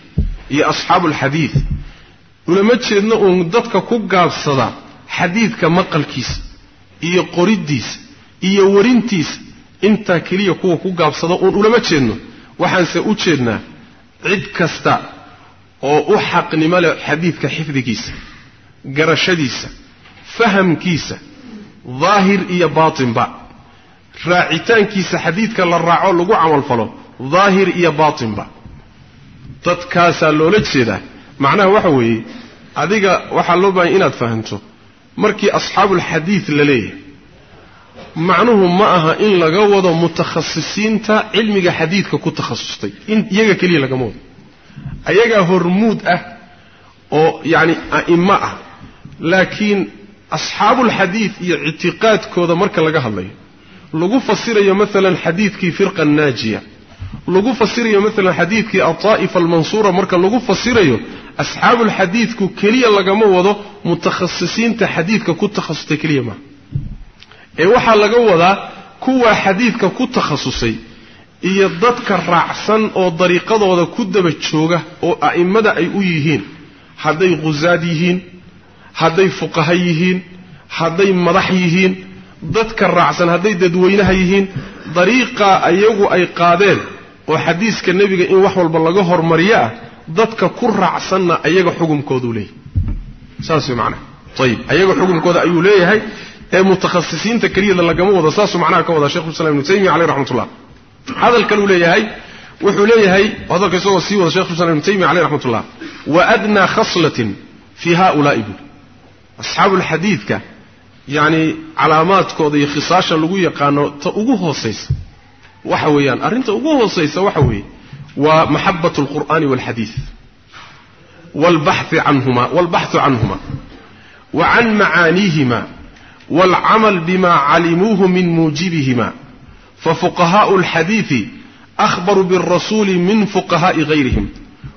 iyo asxaabuulxadiid ulama jeedno uun dadka ku gaabsada xadiidka maqalkiisa iyo qoriddiisa iyo warintiisa intaa keliya kuwa ku gaabsada uun ulama jeedno waxaanse u jeednaa cid kasta oo u xaqnimo leh xadiidka xifdigiisa garashadiisa fahamkiisa daahir iyo baatinba. Raacitaankiisa xadiidka la raaco lagu camalfalo daahir iyo baatinba. Dadkaasaa loola jeedaa. Macnaha waxa weeye adiga waxaa loo baahanya inaad fahamto markii asxaabulxadiid la leeyahay macnuhu ma aha in laga wado mutakhasisiinta cilmiga xadiidka ku takhasustay in iyaga keliya lagama wado. Ayagaa hormuud ah oo yacni a'imo ah. Laakiin asxaabulxadiid iyo ictiqaadkooda marka laga hadlayo lagu fasirayo maalan xadiidkii firqa naajiya lagu fasirayo maalan xadiidkii altaa'ifa almansuura marka lagu fasirayo asxaabulxadiidku keliya lagama wado mutakhasisiinta xadiidka ku takhasustay keliya maaha ee waxaa laga wadaa kuwaa xadiidka ku takhasusay iyo dadka raacsan oo dariiqadooda ku daba jooga oo a'immada ay u yihiin. Hadday khusaad yihiin hadday fuqaha yihiin hadday madax yihiin dadka raacsan hadday dadweynaha yihiin dariiqaa iyagu ay qaadeen oo xadiiska nebiga in wax walba laga hormariyo ah dadka ku raacsanna ayaga xukumkooduu leeyahay. Saas way macnaha. Ayib ayaga xukumkooda ayuu leeyahay ee mutakhasisiinta keliyada lagama wado saasuu macnaha ka wadaa shekhu islam ibnu taymiya caleyh raxmat ullah hadal kaluu leeyahay wuxuu leeyahay hadalka isagoo sii wada shekh islam ibnu taymiya caleyh raxmat ullah wa adnaa khaslatin fii haulaai buuri asxaabulxadiidka yacni calaamaadkooda iyo khisaasha lagu yaqaano ta ugu hoosaysa waxa weeyaan arrinta ugu hoosaysa waxa weeye waa maxabat alqur'aani walxadiid walbaxu canhuma walbaxu canhuma. Wa can macaaniihima waalcamal bima calimuuhu min muujibihima fafuqahaau alxadiidi ahbaru birasuuli min fuqahaai hayrihim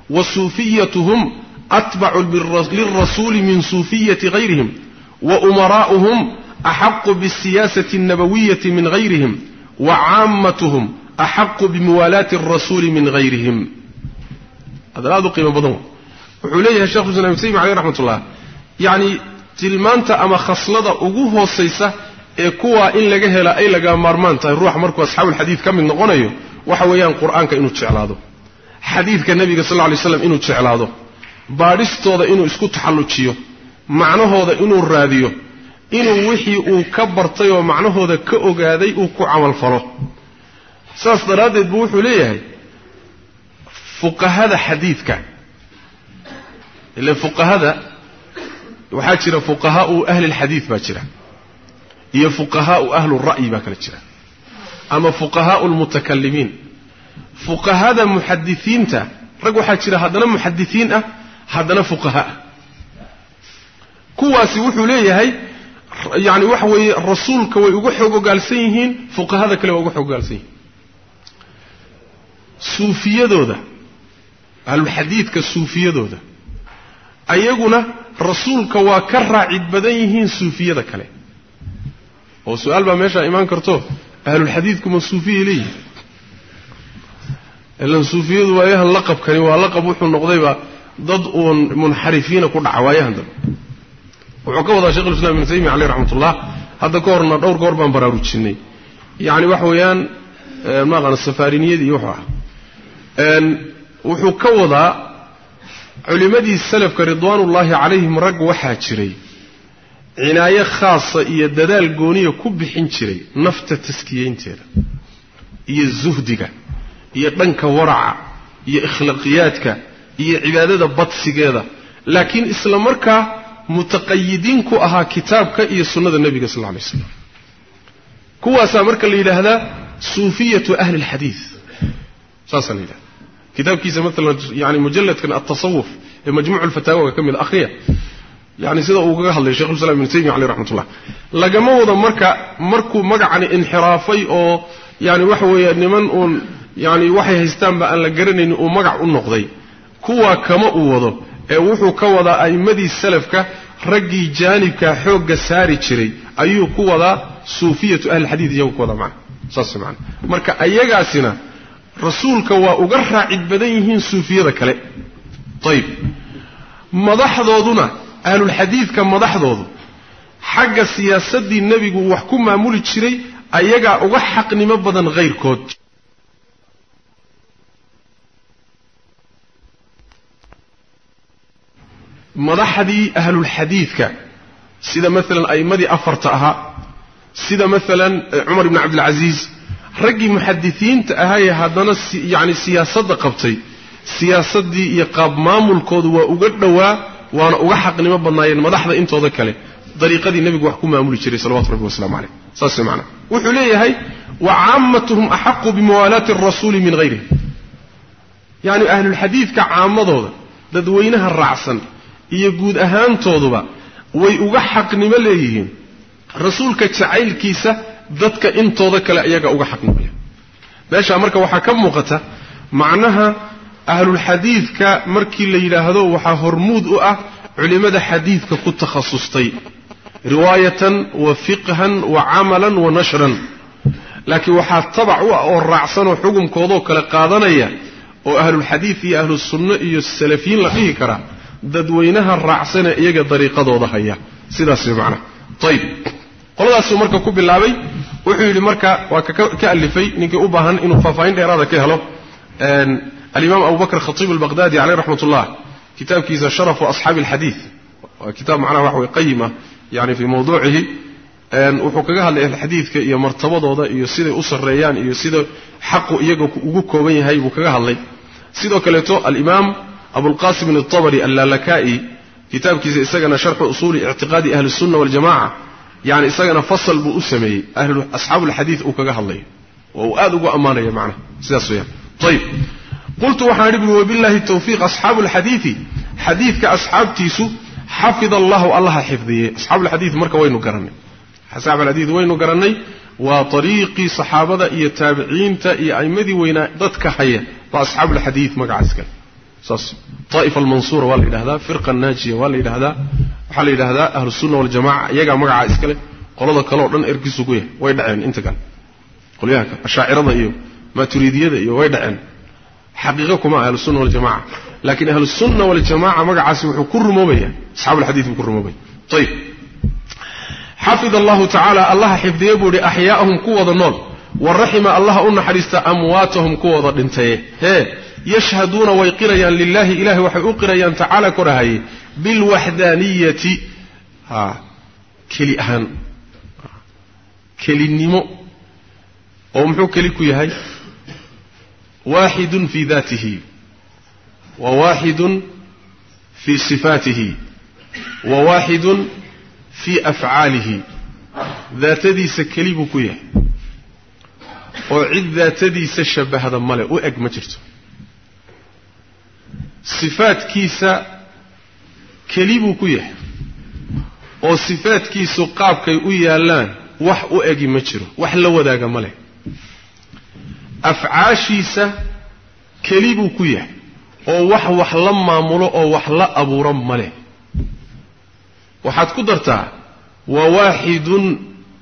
wa suufiyatuhum atbacu lilrasuuli min suufiyati hayrihim wa umaraa'uhum axaqu bisiyaasati alnabawiyati min hayrihim wa caammatuhum axaqu bimuwaalaati alrasuuli min hayrihim adalaad u qiimo badan wuxuu leeyahay shekhu islam ibn taymiya caleyh raxmat ullah tilmaanta ama khaslada ugu hoosaysa ee kuwaa in laga hela ay laga maarmaan tahay ruuxa markuu asxaabulxadiid ka mid noqonayo waxa weeyaan qur'aanka inuu jeclaado. Xadiidka nebiga sal lay slam inuu jeclaado. Baadhistooda inuu isku taxallujiyo. Macnahooda inuu raadiyo. Inuu wixii uu ka bartay oo macnahooda ka ogaaday uu ku camalfalo saas daraaddeed buu wuxuu leeyahay fuqahada xadiidka ilan fuqahada waxaa jira fuqahaau ahli lxadiid baa jira iyo fuqahaau ahlu ra'yi baa kala jira. Ama fuqahaau lmutakalimiin fuqahada muxadisiinta rag waxaa jira haddana muxadisiin ah haddana fuqaha ah. Kuwaasi wuxuu leeyahay yani waxa weeye rasuulka way uga xoog ogaalsan yihiin fuqahada kale waa uga xoog ogaalsan yihiin. Suufiyadooda ahlulxadiidka suufiyadooda ayaguna rasuulka waa ka raacid badan yihiin suufiyada kale. Oo su'aal baa meeshaa imaan karto ahlulxadiidku ma suufiyay leeyihiin ilan suufiyadu waayahan laqabkani waa laqab wuxuu noqdayba dad uun munxarifiina ku dhaca waayahan dambe wuxuu ka wadaa shekhulislam ibnu taymiya caleyh raxmat ullah hadda ka horna dhowr goor baan baraarujinay. Yacni waxa weeyaan maaqana safaariniyadii iyo wuxuu ah. Wuxuu ka wadaa culimmadii salafka ridwaanullaahi calayhim rag waxaa jiray. Cinaayo khaasa iyo dadaal gooniya ku bixin jiray nafta taskiyeynteeda iyo zuhdiga iyo dhanka waraca iyo ikhlaaqiyaadka iyo cibaadada badsigeeda. Laakiin isla markaa mutaqayidiin ku ahaa kitaabka iyo sunnada nebiga sal lla lay slam kuwaasaa marka la yidhaahdaa suufiyatu ahli lxadiid saasaa la yidhahda kitaabkiisa maalan yani mujalladkan altasawuf ee majmuucu lfataawaga ka mid akhriya. Yani sida uu kaga hadlay shekhulislam ibnu taymiya caleyh raxmat ullah lagama wado marka markuu magacani inxiraafay oo yani waxa weeye niman uun yani waxay haystaanba aan la garanaynin uu magac u noqday. Kuwaa kama uu wado ee wuxuu ka wadaa a'immadii salafka raggii jaanibka xoogga saari jiray ayuu ku wadaa suufiyatu ahlilxadiid iyagu ku wadaa macana saas macana marka ayagaasina rasuulka waa uga raacid badan yihiin suufiyada kale. Ayib madaxdooduna ahlulxadiidka madaxdoodu xagga siyaasaddii nebigu wax ku maamuli jiray ayagaa uga xaqnimo badan hayrkood madaxdii ahlulxadiidka sida maalan a'immadii afarta ahaa sida maalan cumar ibni cabdilcasiis raggii muxadisiinta ahaayee haddana yani siyaasadda qabtay. Siyaasaddii iyo qaab maamulkoodu waa uga dhowaa waana uga xaqnimo badnaayeen madaxda intooda kale. Dariiqadii nebigu wax ku maamuli jiray salawatu rabbi waslamu caleyh saas macana wuxuu leeyahay wa caamatuhum axaqu bimuwaalaati arasuuli min hayrihim yacni ahlulxadiidka caamadooda dadweynaha raacsan iyo guud ahaantooduba way uga xaqnimo leeyihiin. Rasuulka jacaylkiisa dadka intooda kale iyaga uga xaqnimaya meeshaa marka waxaa ka muuqata macnaha ahlulxadiidka markii la yidhaahdo waxaa hormuud u ah culimmada xadiidka ku takhasustay riwaayatan wa fiqhan wa camalan wa nashran. Laakiin waxaa tabac u ah oo raacsanoo xukumkoodoo kale qaadanaya oo ahlulxadiid iyo ahlusunno iyo salafiyiin la dhihi karaa dadweynaha raacsane iyaga dariiqadooda haya. Sidaas macnaha. Ayib qoladaasuu marka ku bilaabay wuxuu yidhi marka waa ka alifay ninkii u baahan inuu faahfaahin dheeraada ka helo. Alimaam abu bakr khatiib albaqhdadi caleyh raxmat ullah kitaabkiisa sharafu asxaabi alxadiid waa kitaab macnaha waxa way qayima yani fii mawduucihi. Wuxuu kaga hadlay ahlxadiidka iyo martabadooda iyo siday u sarreeyaan iyo sida xaqu iyaga ugu kooban yahay buu kaga hadlay. Sidoo kaleeto alimaam abulqasim altabari allaalaka'i kitaabkiisa isagana sharxu usuuli ictiqaadi ahli sunna waljamaca yani isagana fasal buu u sameeyey. Asxaabu lxadiid uu kaga hadlayo oo uu aad ugu ammaanaya macnaha sidaas weyaan ayib qultu waxaan idhi buri wabillahi tawfiiq asxaabu lxadiidi xadiidka asxaabtiisu xafid allahu allaha xifdiyey asxaabulxadiid marka waynu garannay. Asxaabuulxadiid waynu garannay waa ariiqii saxaabada iyo taabiciinta iyo a'immadii weynaa dadka haya baa asxaabulxadiid magacaas kale saas aa'ifa almansuura waa la yidhahdaa waxaa la yidhahdaa ahlusunna waljamaca iyagaa magacaa iskale qolada kale oo dhan erkiisu ku yahay way dhaceen inta kale qolyaha ashaacirada iyo maaturiidiyada iyo way dhaceen. Xaqiiqo kuma ah ahlusunna waljamaca laakiin ahlusunna waljamaca magacaasi wuxuu ku rumoobaya asxaabulxadiid buu ku rumoobaya ayib xafid allahu tacaala allaha xifdiye buu ihi axyaa'ahum kuwooda nool. Wa raxima allaha u naxariista amwaatahum kuwooda dhintaye. Hee yashhaduuna way qirayaan lilahi ilahay waxay u qirayaan tacaala korahaye bilwaxdaaniyati keli ahaan. Kelinimo. Oo muxuu keli ku yahay? Waaxidun fii daatihi. Wa waaxidun fii sifaatihi. Wa waaxidun fii afcaalihi. Daatadiisa keli buu ku yahay. Oo cid daatadiisa shabbahda male u eg ma jirto. Sifaadkiisa keli buu ku yahay. Oo sifaadkiisu qaabkay u yaallaan wax u egi ma jiro wax la wadaaga ma leh. Afcaashiisa keli buu ku yahay oo wax wax la maamulo oo wax la abuuro ma leh. Waxaad ku dartaa wa waaxidun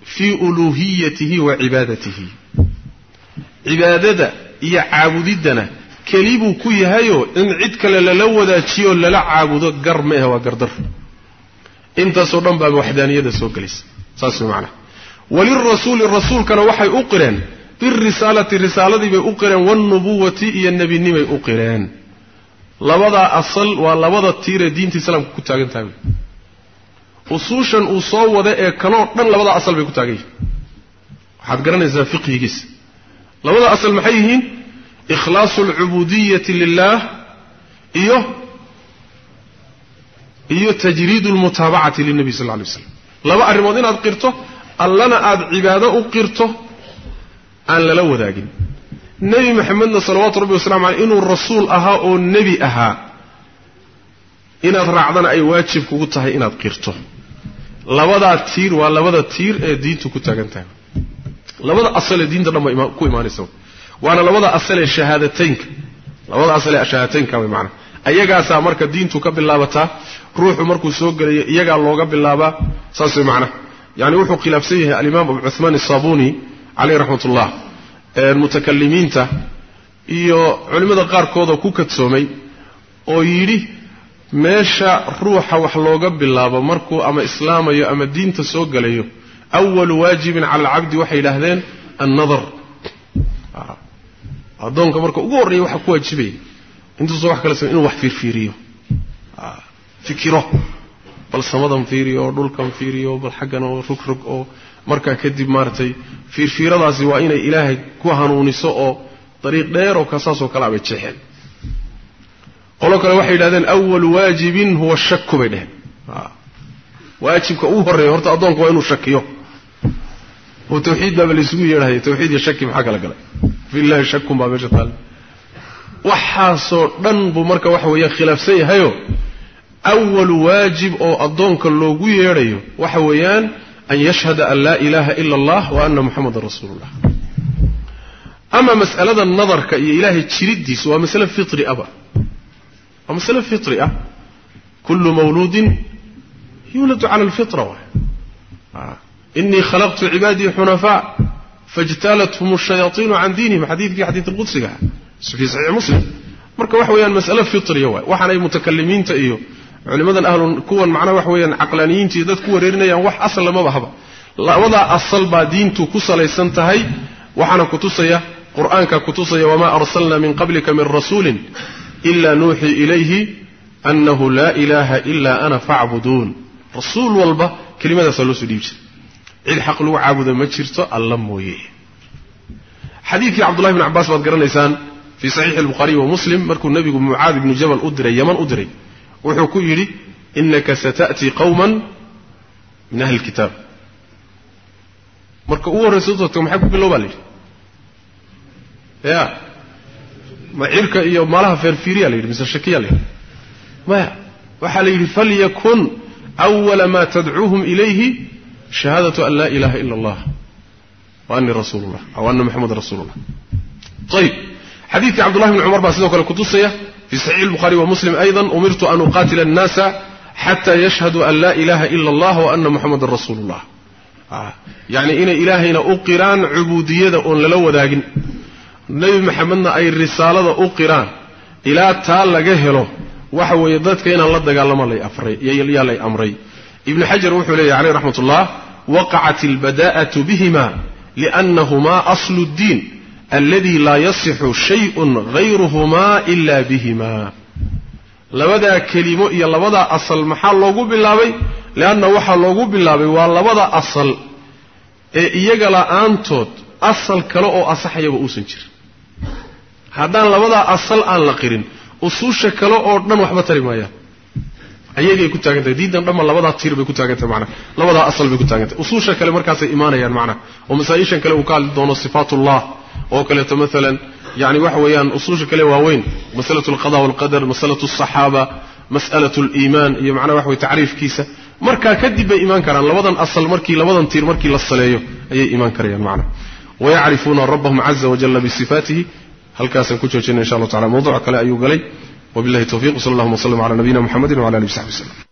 fii uluuhiyatihi wa cibaadatihi. Cibaadada iyo caabudiddana keli buu ku yahayoo in cid kale lala wadaajiyo lala caabudo gar ma waa gardar. Intaasoo dhan baaba waxdaaniyada soo gelaysa. Saas way macnaha. Walirasuuli rasuulkana waxay u qireen. Birisaalati risaaladii bay u qireen. Waalnubuwati iyo nebinimay u qireen. Labadaa asal waa labada tiiree diinta islaamka ku taagan tahay. Usuushan uu soo wada ee kanoo dhan labadaa asal bay ku taagan yihiin waxaad garanaysaa fiqhigiisa labada asal maxay yihiin ikhlaasu alcubudiyati lilah iyo iyo tajriidu almutaabacati lilnabi sal lay slam laba arrimood inaad qirto allana aada cibaado u qirto aan lala wadaagin. Nebi maxamedna salawaatu rabbi wasalamu caleyh inuu rasuul ahaa oo nebi ahaa inaad raacdana ay waajib kugu tahay inaad qirto. Labadaa tiir waa labada tiir ee diintu ku taagan tahay. Labada asal ee diinta dhan ba ku imaanaysa waana labada asal ee shahaadateynka. Labada asal ee shahaadateynka way macana ayagaasaa marka diintu ka bilaabataa ruuxu markuu soo gelayo iyagaa looga bilaabaa saas way macnaha yani wuxuu khilaafsan yahay alimaam abu cuhmaan asabuni caleyh raxmat ullah mutakalimiinta iyo culimmada qaarkoodoo ku kadsoomay oo yidhi meesha ruuxa wax looga bilaabo markuu ama islaamayo ama diinta soo gelayo awalu waajibin cala alcabdi waxay yidhaahdeen annadar addoonka marka ugu horreeya waxaa ku waajibaya intuusan wax kale samayn inuu wax fiirfiiriyo. Fikiro. Bal samadan fiiriyo oo dhulkan fiiriyo bal xaggan oo rog rog oo markaa kadib maaragtay fiirfiiradaasi waa inay ilaahay ku hanuuniso oo dariiq dheer oo kasaasoo kale abay jeexeen. Qolo kale waxay yidhahdeen awalu waajibin huwa shaku bay dheheen waajibka ugu horreeya horta addoonka waa inuu shakiyo. Oo tawxiid baaba laysugu yeedhaya tawxiid iyo shaki maxaa kala galay fillahi shakun baa meesha taale waxaasoo dhan buu marka waxa weeyaan khilaafsan yahayo. Awalu waajib oo addoonka loogu yeedhayo waxa weeyaan an yashhada an laa ilaaha ila allah wa ana muxamadan rasuulullah. Ama mas'alada nadarka iyo ilaahay jiriddiisa waa masale fitri aba waa masale fitri ah. Kullu mawluudin yuuladu cala alfitra waay inii khalaqtu cibaadii xunafaa faijtalathum shayaaiinu can diinihim xadiidkii xadiid alqudsiga fii saxiix muslim. Marka waxa weeyaan masale fitriya waay waxaanay mutakalimiinta iyo culimadan ahlu kuwan macnaha waxa weeyaan caqlaaniyiinta iyo dad ku wareerinayaan wax asal lamaba haba. Labadaa asal baa diintu ku salaysan tahay waxaana kutusaya qur'aanka kutusaya wamaa arsalna min qablika min rasuulin ila nuuxii ilayhi annahu laa ilaaha ila ana facbuduun rasuul walba kelimadaasaa loo soo dhiibi jiray cid xaq lagu caabuda ma jirto alla mooye. Xadiidkii cabdullahi bn cabbaas baad garanaysaan fii saxiixi albukhaariyi wa muslim markuu nebigu mucaad ibnu jabal u diray yaman u diray wuxuu ku yidhi inaka sata'tii qawman min ahli lkitaab marka ugu horraysa utagto maxay ku bilow baa la yidhi? Ya ma cirka iyo malaha feerfiiriya la yidhi mise shakiya la yidhi? Maya waxaa la yidhi falyakun awala ma tadcuuhum ilayhi shahaadatu an laa ilaha ila allah wa anii rasuulu llah aw ana moxameda rasuulu llah ayib xadiidkii cabdullahi bni cumar baa sidoo kale kutusaya fii saxiixi lbukhari wa muslim ayda umirtu an uqaatila annaasa xata yashhaduu an laa ilaha ila allah wa ana moxamedan rasuulu llah yacni inay ilaahayna u qiraan cubuudiyada oon lala wadaagin. Nebi maxamedna ay risaalada u qiraan ilaa taa laga helo waxa weeye dadka inaan la dagaalamo yaa lay amray ibnu xajar wuxuu leeyahy caleyh raxmat ullah waqacat albada'atu bihima liannahumaa aslu ddiin aladi laa yasixu shayun hayruhumaa ila bihima. Labadaa kelimo iyo labadaa asal maxaa loogu bilaabay? Leanna waxaa loogu bilaabay waa labada asal ee iyaga la'aantood asal kale oo asaxayaba uusan jirin. Haddaan labadaa asal aan la qirin usuusha kale oo dhan waxba tari maayaan ayagay ku taagantahay diidan dhamma labadaa tiir bay ku taagantahay manaa labadaa asal bay ku taagantahay usuusha kale markaasay imaanayaan macnaha oo masaa-ishan kale uu ka hadli doono sifaatullah. Oo kaleeto maalan yani waxa weeyaan usuusha kale waaweyn masalatu alqada walqadar masalatu alsaxaaba mas'alatu aliimaan iyo macnaha waxa weye tacriifkiisa. Markaa kadib bay imaan karaan. Labadan asal markii labadan tiir markii la saleeyo ayay imaan karayaan macnaha wayacrifuuna rabbahum caza wajalla bisifaatihi halkaasaan ku joojina insha allah tacala mawduuc kale ayuu galay wabillahi tawfiq wsala allahuma w sllam cala nabiyina muxamedi wcala alihi w saxbi wslem